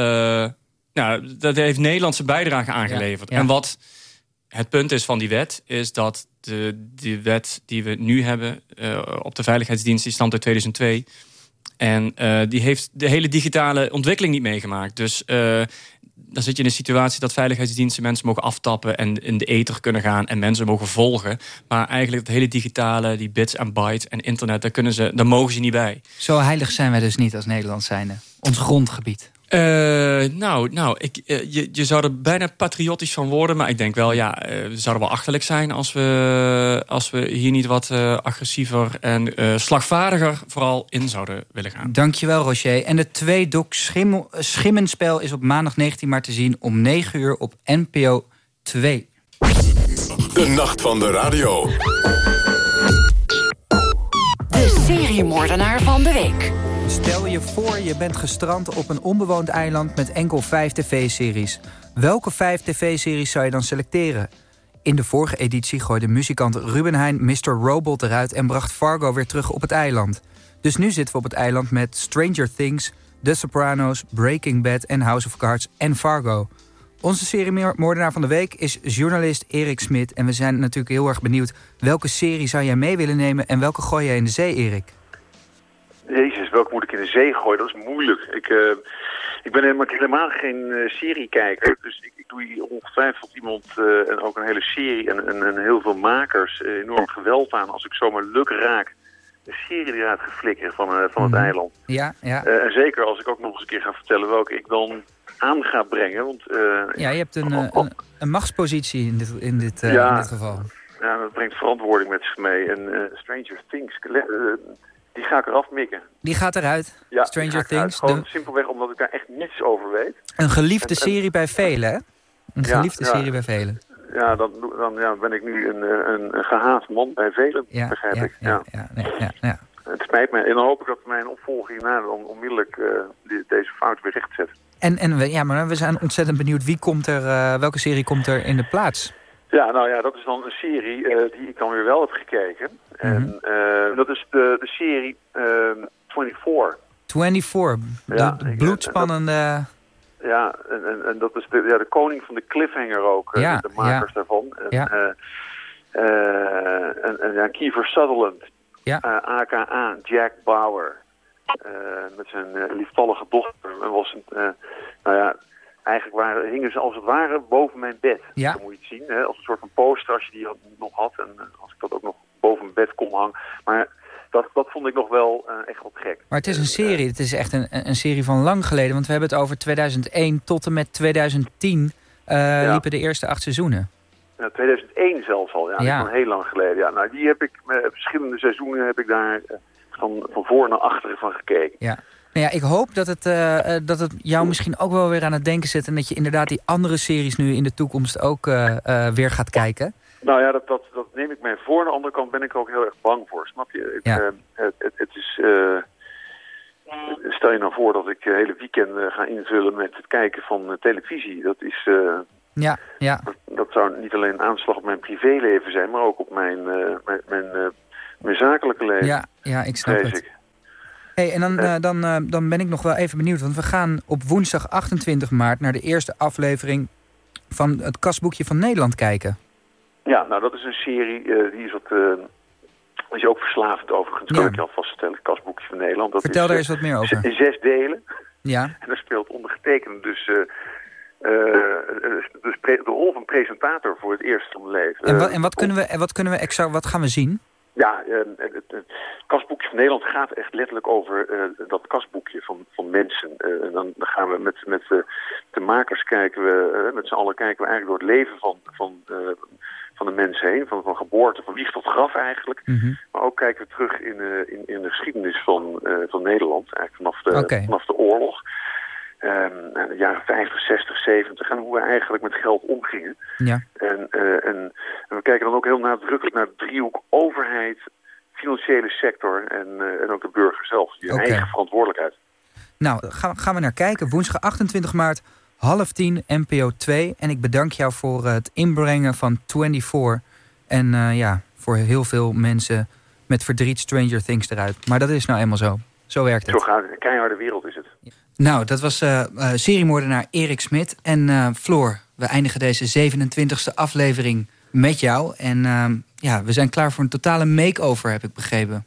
nou, dat heeft Nederlandse bijdrage aangeleverd. ja. En wat het punt is van die wet... is dat de, de wet die we nu hebben op de Veiligheidsdienst... die stamt uit 2002... En die heeft de hele digitale ontwikkeling niet meegemaakt. Dus eh, dan zit je in een situatie dat veiligheidsdiensten mensen mogen aftappen en in de ether kunnen gaan en mensen mogen volgen. Maar eigenlijk het hele digitale, die bits en bytes en internet, daar, kunnen ze, daar mogen ze niet bij. Zo heilig zijn wij dus niet als Nederland zijnde. Ons grondgebied. Eh, nou, nou ik, eh, je, je zou er bijna patriotisch van worden. Maar ik denk wel, ja, eh, we zouden wel achterlijk zijn... als we, als we hier niet wat eh, agressiever en eh, slagvaardiger vooral in zouden willen gaan. Dankjewel, Rocher. En de twee Doc Schimmel, Schimmenspel is op maandag 19 maart te zien... om 9 uur op NPO 2. De nacht van de radio. De seriemoordenaar van de week. Stel je voor je bent gestrand op een onbewoond eiland met enkel vijf tv-series. Welke vijf tv-series zou je dan selecteren? In de vorige editie gooide muzikant Ruben Heijn Mr. Robot eruit... en bracht Fargo weer terug op het eiland. Dus nu zitten we op het eiland met Stranger Things... The Sopranos, Breaking Bad en House of Cards en Fargo. Onze seriemoordenaar van de week is journalist Erik Smit... en we zijn natuurlijk heel erg benieuwd... welke serie zou jij mee willen nemen en welke gooi jij in de zee, Erik? Jezus, welke moet ik in de zee gooien? Dat is moeilijk. Ik, eh, ik ben helemaal, helemaal geen eh, seriekijker. Dus ik, ik doe hier ongetwijfeld iemand eh, en ook een hele serie en, en, en heel veel makers enorm geweld aan. Als ik zomaar luk raak een serie eruit ga flikkeren van, van het Mhm. eiland. Ja, ja. En zeker als ik ook nog eens een keer ga vertellen welke ik dan aan ga brengen. Want Ja, je hebt een, eh, een, een machtspositie in dit, in dit, Ja. in dit geval. ja, dat brengt verantwoording met zich mee. En Stranger Things, die ga ik eraf mikken. Die gaat eruit, Ja, Stranger. Things. Gewoon de- simpelweg omdat ik daar echt niets over weet. een geliefde En- en- serie bij velen, hè? Een geliefde ja. serie bij velen. Ja, dan, dan ja, ben ik nu een, eh, een, een gehaat man bij velen, begrijp ik. ja, ja, nee, ja, ja. Het spijt me. En dan hoop ik dat mijn opvolger hierna dan onmiddellijk eh, die- deze fout weer recht zet. En, en we, ja, maar we zijn ontzettend benieuwd. Wie komt er, eh, welke serie komt er in de plaats? Ja, nou ja, dat is dan een serie die ik dan weer wel heb gekeken. Mhm. En eh, dat is de, de serie ehm 24. 24, de, Ja, de bloedspannende... Ja, en, en, en dat is de, ja, de koning van de cliffhanger ook, eh, Ja, de makers ja. daarvan. En, Ja. eh, en, en ja, Kiefer Sutherland, Ja. aka Jack Bauer, met zijn lieftallige dochter. En was een, nou ja, eigenlijk waren, hingen ze als het ware boven mijn bed. Ja. Moet je het zien, hè, als een soort van poster als je die had- nog had. En als ik dat ook nog boven mijn bed kon hangen. Maar dat, dat vond ik nog wel eh, echt wat gek. Maar het is een serie. Het is echt een, een serie van lang geleden. Want we hebben het over 2001 tot en met 2010 eh, liepen de eerste acht seizoenen. Ja, 2001 zelfs al, ja, Ja. Dat is al heel lang geleden. Ja. Nou, die heb ik, met verschillende seizoenen heb ik daar eh, van, van voor naar achteren van gekeken. Ja. Nou ja, ik hoop dat het, eh, eh, dat het jou misschien ook wel weer aan het denken zet... en dat je inderdaad die andere series nu in de toekomst ook eh, eh, weer gaat kijken. Nou ja, dat, dat, dat neem ik mij voor. Aan de andere kant ben ik er ook heel erg bang voor, snap je? Ik, Ja. eh, het, het, het is... eh, stel je nou voor dat ik eh, hele weekenden ga invullen met het kijken van eh, televisie. Dat is... eh, Ja, ja. dat zou niet alleen een aanslag op mijn privéleven zijn, maar ook op mijn, eh, mijn, mijn, eh, mijn zakelijke leven. Ja, ja ik snap het. ik. Hey, en dan, eh, dan, eh, dan ben ik nog wel even benieuwd. Want we gaan op woensdag 28 maart naar de eerste aflevering van het kastboekje van Nederland kijken. Ja, nou dat is een serie, eh, die is eh, is ook verslavend overigens, kan Ja. ik je alvast vertellen. Kastboekje van Nederland. Dat Vertel is, daar eh, eens wat meer over. In zes delen. Ja, <laughs> En daar speelt ondergetekende dus... dus de rol van presentator voor het eerst van mijn leven. en, wat, en wat kunnen we, en wat kunnen we exact, wat gaan we zien? Ja, het, het, het kastboekje van Nederland gaat echt letterlijk over dat kastboekje van, van mensen. En dan, dan gaan we met, met de makers kijken we, met z'n allen kijken we eigenlijk door het leven van, van, van de mensen heen. Van, van geboorte, van wieg tot graf eigenlijk. Maar ook kijken we terug in, eh, in, in de geschiedenis van, eh, van Nederland. Eigenlijk vanaf de, vanaf de oorlog. En de jaren 50, 60, 70. En hoe we eigenlijk met geld omgingen. Ja. En, eh, en, en we kijken dan ook heel nadrukkelijk naar de driehoek overheid, financiële sector en, eh, en ook de burger zelf. Die Oké. eigen verantwoordelijkheid. Nou, gaan, gaan we naar kijken. Woensdag 28 maart, half tien, NPO 2. En ik bedank jou voor het inbrengen van 24. En eh, ja, voor heel veel mensen met verdriet Stranger Things eruit. Maar dat is nou eenmaal zo. Zo werkt het. Zo gaat het. Een keiharde wereld is het. Nou, dat was eh eh, seriemoordenaar Erik Smit. En eh, Floor, we eindigen deze 27e aflevering met jou. En ehm, ja, we zijn klaar voor een totale make-over, heb ik begrepen.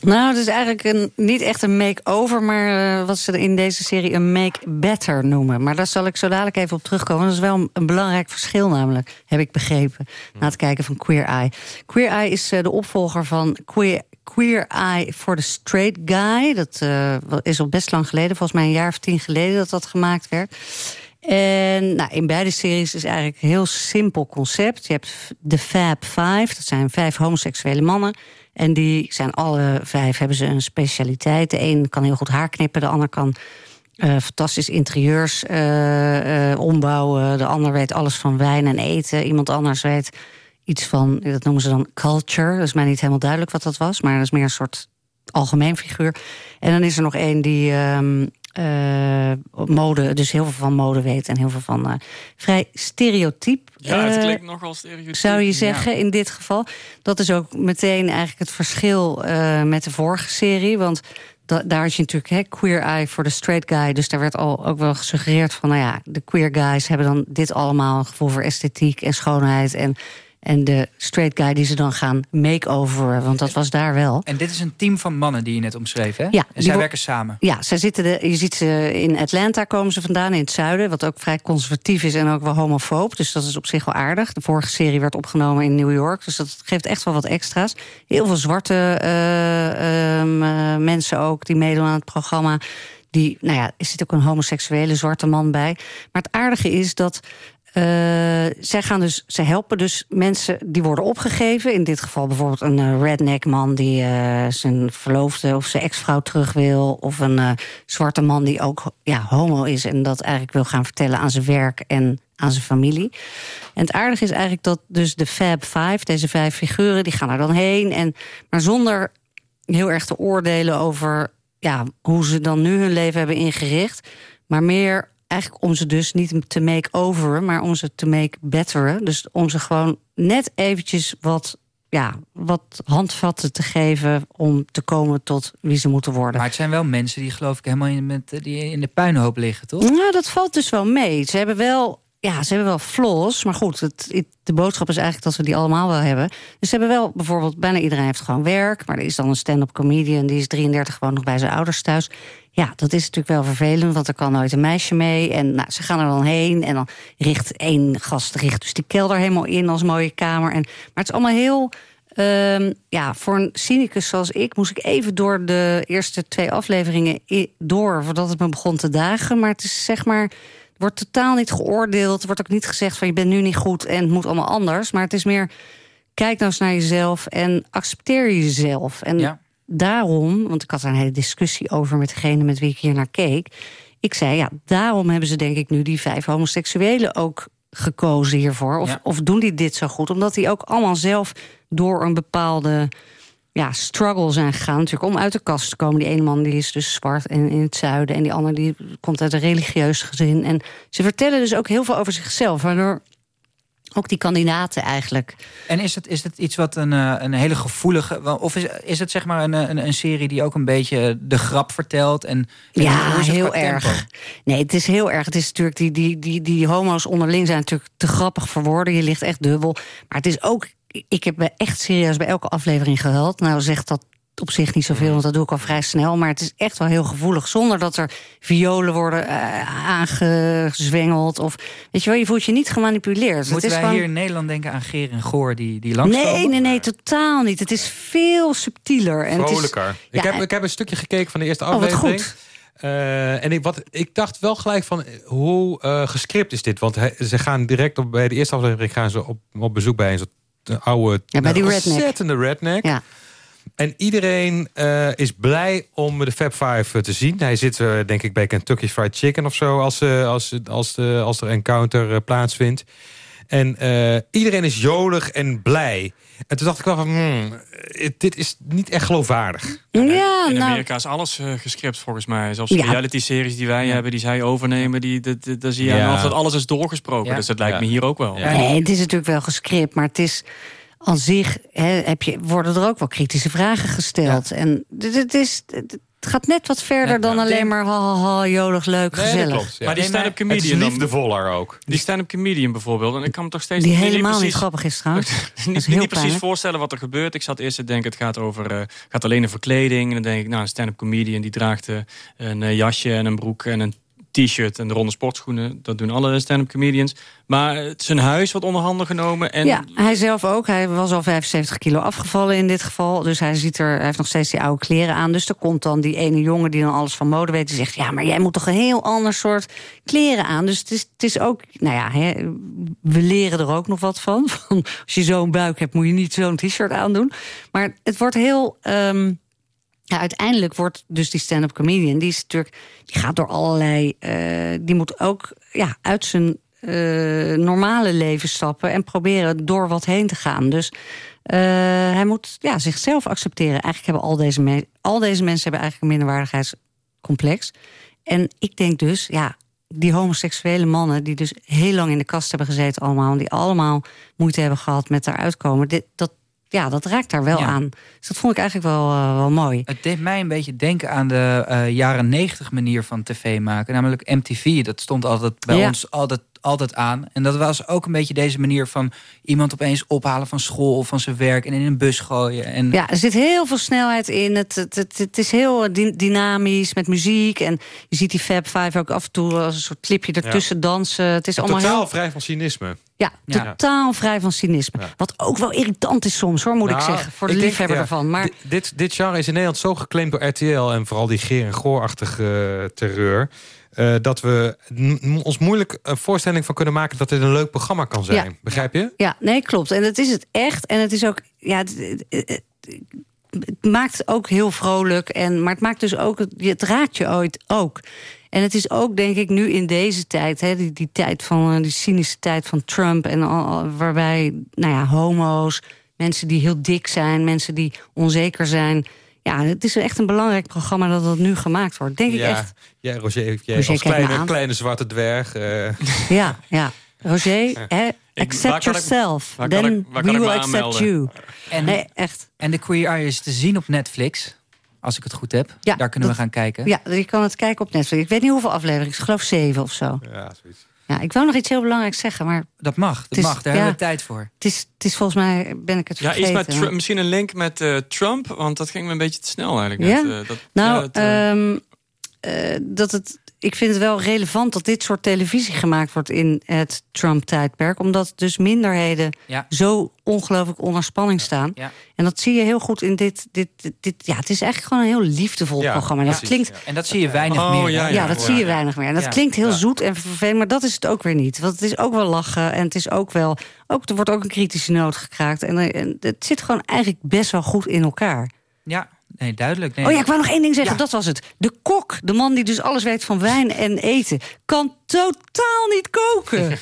Nou, het is eigenlijk een, niet echt een make-over, maar eh, wat ze in deze serie een make-better noemen. Maar daar zal ik zo dadelijk even op terugkomen. Dat is wel een, belangrijk verschil namelijk, heb ik begrepen, na het kijken van Queer Eye. Queer Eye is eh, de opvolger van Queer, Queer Eye for the Straight Guy. Dat eh, is al best lang geleden, volgens mij een jaar of tien geleden dat dat gemaakt werd. En nou, in beide series is eigenlijk een heel simpel concept. Je hebt de Fab Five, dat zijn vijf homoseksuele mannen. En die zijn alle vijf, hebben ze een specialiteit. De een kan heel goed haar knippen, de ander kan eh, fantastisch interieurs eh, ombouwen. De ander weet alles van wijn en eten. Iemand anders weet iets van, dat noemen ze dan culture. Dat is mij niet helemaal duidelijk wat dat was, maar dat is meer een soort algemeen figuur. En dan is er nog één die ehm, eh, mode, dus heel veel van mode weet en heel veel van eh, vrij stereotyp. Ja, het eh, klinkt nogal stereotyp. zou je zeggen in dit geval. Dat is ook meteen eigenlijk het verschil met de vorige serie. Want da- daar had je natuurlijk hè, queer eye voor de straight guy. Dus daar werd al ook wel gesuggereerd van... nou ja, de queer guys hebben dan dit allemaal... een gevoel voor esthetiek en schoonheid... en, en de straight guy die ze dan gaan make-overen. Want dat was daar wel. En dit is een team van mannen die je net omschreef, hè? Ja, en zij werken samen. Ja, zij zitten de, je ziet ze in Atlanta komen ze vandaan, in het zuiden. Wat ook vrij conservatief is en ook wel homofoob. Dus dat is op zich wel aardig. De vorige serie werd opgenomen in New York. Dus dat geeft echt wel wat extra's. Heel veel zwarte eh, ehm, eh, mensen ook die meedoen aan het programma. Die, nou ja, er zit ook een homoseksuele zwarte man bij. Maar het aardige is dat eh, zij gaan dus, ze helpen dus mensen die worden opgegeven. In dit geval bijvoorbeeld een eh, redneck man die eh, zijn verloofde of zijn ex-vrouw terug wil. Of een zwarte man die ook ja, homo is en dat eigenlijk wil gaan vertellen aan zijn werk en aan zijn familie. En het aardige is eigenlijk dat dus de Fab Five, deze vijf figuren, die gaan er dan heen. En, maar zonder heel erg te oordelen over ja, hoe ze dan nu hun leven hebben ingericht. Maar meer eigenlijk om ze dus niet te make-overen, maar om ze te make-betteren. Dus om ze gewoon net eventjes wat, ja, wat handvatten te geven... om te komen tot wie ze moeten worden. Maar het zijn wel mensen die geloof ik helemaal in, met, die in de puinhoop liggen, toch? Nou, dat valt dus wel mee. Ze hebben wel, ja, ze hebben wel flaws. Maar goed, het, het- de boodschap is eigenlijk dat we die allemaal wel hebben. Dus ze hebben wel bijvoorbeeld, bijna iedereen heeft gewoon werk. Maar er is dan een stand-up comedian, die is 33 gewoon nog bij zijn ouders thuis. Ja, dat is natuurlijk wel vervelend, want er kan nooit een meisje mee. En nou, ze gaan er dan heen en dan richt één gast richt dus die kelder helemaal in als mooie kamer. En, maar het is allemaal heel... ehm, ja, voor een cynicus zoals ik moest ik even door de eerste twee afleveringen door voordat het me begon te dagen. Maar het is zeg maar, wordt totaal niet geoordeeld. Wordt ook niet gezegd van je bent nu niet goed en het moet allemaal anders. Maar het is meer, kijk nou eens naar jezelf en accepteer jezelf. En daarom, want ik had daar een hele discussie over met degene met wie ik hier naar keek. Ik zei, ja, daarom hebben ze denk ik nu die vijf homoseksuelen ook gekozen hiervoor. Of, Ja. of doen die dit zo goed? Omdat die ook allemaal zelf door een bepaalde ja, struggle zijn gegaan. Natuurlijk om uit de kast te komen. Die ene man die is dus zwart en in het zuiden. En die ander die komt uit een religieus gezin. En ze vertellen dus ook heel veel over zichzelf. Waardoor ook die kandidaten eigenlijk... En is het, is het iets wat een, eh, een hele gevoelige... Of is, is het zeg maar een, een, een serie die ook een beetje de grap vertelt? En, en Ja, heel tempo? erg. Nee, het is heel erg. Het is natuurlijk die, die, die, die homo's onderling zijn natuurlijk te grappig voor woorden. Je ligt echt dubbel. Maar het is ook. Ik heb bij- echt serieus bij elke aflevering gehuild. Nou zegt dat op zich niet zoveel, want dat doe ik al vrij snel. Maar het is echt wel heel gevoelig. Zonder dat er violen worden uh, aangezwengeld. Of weet je wel, je voelt je niet gemanipuleerd. Moeten het is wij gewoon... hier in Nederland denken aan Geer en Goor die, die langskomen? Nee, nee, nee, totaal niet. Het is veel subtieler. En Vrolijker. Het is, ik, ja, heb, ik heb een stukje gekeken van de eerste Oh, wat aflevering. goed. Eh, en ik, wat, ik dacht wel gelijk van hoe eh gescript is dit? Want hij- ze gaan direct op, bij de eerste aflevering gaan ze op, op bezoek bij een soort oude, Ja, bij die redneck. ontzettende redneck. Ja. En iedereen eh, is blij om de Fab Five eh, te zien. Hij zit eh, denk ik bij Kentucky Fried Chicken of zo als, eh, als, als, de, als er encounter plaatsvindt. En eh, iedereen is jolig en blij. En toen dacht ik wel van, hmm, dit is niet echt geloofwaardig. Ja, In nou, Amerika is alles eh, gescript volgens mij. Zelfs Ja. reality-series die wij hebben, die zij overnemen, die, dat, dat, daar zie je Ja. aan of dat alles is doorgesproken. Ja. Dus dat lijkt Ja. me hier ook wel. Nee, het is natuurlijk wel gescript, maar het is aan zich hè, heb je, worden er ook wel kritische vragen gesteld. En het, het is, het gaat net wat verder Ja, dan ja. alleen maar ha, ha, ha, jolig, leuk, Nee, gezellig. klopt. ja. Maar die stand-up Het is comedian dan- liefdevoller ook. Die stand-up comedian bijvoorbeeld. En ik kan me toch steeds Die niet, helemaal niet precies, grappig is trouwens. <laughs> niet, is niet precies pijnlijk. voorstellen wat er gebeurt. Ik zat eerst te denken, het gaat, over, eh, gaat alleen over kleding. En dan denk ik, nou, een stand-up comedian die draagt eh, een eh, jasje en een broek en een t-shirt en de ronde sportschoenen. Dat doen alle stand-up comedians. Maar het zijn huis wordt onder handen genomen. En Ja, hij zelf ook. Hij was al 75 kilo afgevallen in dit geval. Dus hij, ziet er, hij heeft nog steeds die oude kleren aan. Dus er komt dan die ene jongen die dan alles van mode weet. Die zegt, ja, maar jij moet toch een heel ander soort kleren aan. Dus het is, het is ook, nou ja, hè, we leren er ook nog wat van. <laughs> van als je zo'n buik hebt, moet je niet zo'n t-shirt aandoen. Maar het wordt heel... ehm, ja, uiteindelijk wordt dus die stand-up comedian... die, is natuurlijk, die gaat door allerlei... eh, die moet ook ja, uit zijn eh, normale leven stappen... en proberen door wat heen te gaan. Dus eh, hij moet ja, zichzelf accepteren. Eigenlijk hebben al deze, me- al deze mensen hebben eigenlijk een minderwaardigheidscomplex. En ik denk dus, ja, die homoseksuele mannen... die dus heel lang in de kast hebben gezeten allemaal... die allemaal moeite hebben gehad met eruit komen... Dit, dat, ja, dat raakt daar wel Ja. aan. Dus dat vond ik eigenlijk wel, eh, wel mooi. Het deed mij een beetje denken aan de eh, jaren negentig manier van tv maken. Namelijk MTV. Dat stond altijd bij Ja. ons altijd, altijd aan. En dat was ook een beetje deze manier van iemand opeens ophalen van school of van zijn werk en in een bus gooien. En Ja, er zit heel veel snelheid in. Het, het, het, het is heel dy- dynamisch met muziek. En je ziet die Fab Five ook af en toe als een soort clipje ertussen dansen. Het is allemaal Totaal heel... vrij van cynisme. Ja, Ja. totaal vrij van cynisme. Wat ook wel irritant is soms, hoor, moet ik Nou, zeggen. Voor de liefhebber ja, ervan. Maar di- Dit, dit genre is in Nederland zo geclaimd door RTL... en vooral die Geer en Goor-achtige eh, terreur... eh, dat we ons moeilijk een voorstelling van kunnen maken... dat dit een leuk programma kan zijn. Ja. Begrijp je? Ja, nee, klopt. En dat is het echt. En het is ook. Ja, het, het- het- het maakt ook heel vrolijk. En, maar het maakt dus ook. Het, raakt je ooit ook. En het is ook, denk ik, nu in deze tijd, hè, die, die tijd van eh, die cynische tijd van Trump. En al- waarbij, nou ja, homo's, mensen die heel dik zijn, mensen die onzeker zijn. Ja, het is echt een belangrijk programma dat dat nu gemaakt wordt. Denk ik echt. ja, Roger, jij Roger, als kleine, kleine zwarte dwerg. eh, <laughs> Ja, ja. Roger, hè, accept ik- yourself. Then ik- we will accept aanmelden? you. En, Nee, echt. en de Queer Eye is te zien op Netflix. Als ik het goed heb. Ja, Daar kunnen dat- we gaan kijken. Ja, je kan het kijken op Netflix. Ik weet niet hoeveel afleveringen. Ik geloof zeven of zo. ja, zoiets. Ja, ik wou nog iets heel belangrijks zeggen, maar Dat mag, dat is- mag. Daar ja. hebben we tijd voor. het is, het is volgens mij, ben ik het Ja, vergeten. iets met Trump, misschien een link met eh, Trump, want dat ging me een beetje te snel eigenlijk. Ja? net, eh, dat, Nou, ja, het, eh, ehm, eh, dat het, ik vind het wel relevant dat dit soort televisie gemaakt wordt in het Trump-tijdperk. Omdat dus minderheden Ja. zo ongelooflijk onder spanning staan. Ja. En dat zie je heel goed in dit, dit, dit, dit- Ja, het is eigenlijk gewoon een heel liefdevol Ja, programma. Dat klinkt En dat zie je weinig Oh, meer. ja, Ja, dat ja. zie je weinig meer. En dat Ja. klinkt heel Ja. zoet en vervelend, maar dat is het ook weer niet. Want het is ook wel lachen en het is ook wel... Ook, er wordt ook een kritische noot gekraakt. En, eh, en het zit gewoon eigenlijk best wel goed in elkaar. Ja, nee, duidelijk. Nee. Oh ja, ik wou nog één ding zeggen, Ja. dat was het. De kok, de man die dus alles weet van wijn en eten... kan totaal niet koken. <laughs>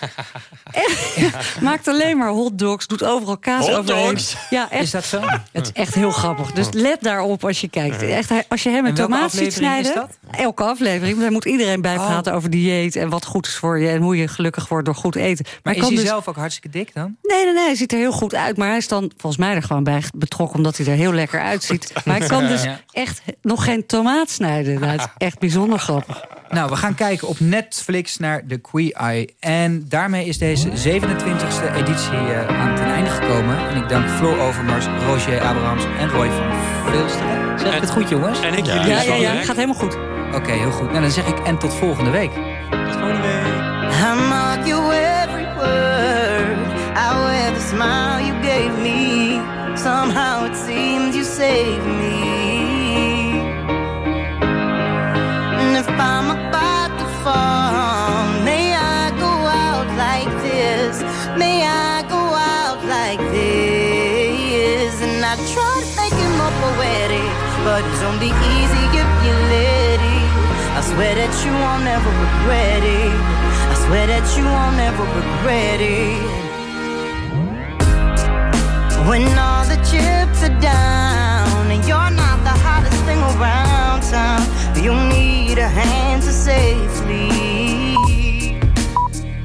Echt, Maakt alleen maar hotdogs, doet overal kaas Hotdogs? overheen. Ja, echt. Is dat zo? Het is echt heel grappig. Dus let daarop als je kijkt. Echt, als je hem een tomaat ziet snijden... Elke aflevering. Daar moet iedereen bijpraten over dieet... en wat goed is voor je en hoe je gelukkig wordt door goed eten. Maar, is hij dus... zelf ook hartstikke dik dan? Nee, nee, nee, hij ziet er heel goed uit. Maar hij is dan volgens mij er gewoon bij betrokken... omdat hij er heel lekker uitziet. Maar hij kan dus echt nog geen tomaat snijden. Nou, het is <laughs> echt bijzonder grappig. Nou, we gaan kijken op Netflix naar The Queer Eye. En daarmee is deze 27e editie uh, aan ten einde gekomen. En ik dank Floor Overmars, Roger Abrahams en Roy van Veelsteren. Zeg ik het goed, jongens? En ik jullie. Ja, ja, ja. Gaat helemaal goed. Oké, heel goed. Nou, dan zeg ik en tot volgende week. Tot volgende week. I mark you every word. I wear the smile you gave me. Somehow it seems you saved me. And if I'm about it's only easy if you let it. I swear that you won't ever regret it. I swear that you won't ever regret it. When all the chips are down and you're not the hottest thing around town, you'll need a hand to safely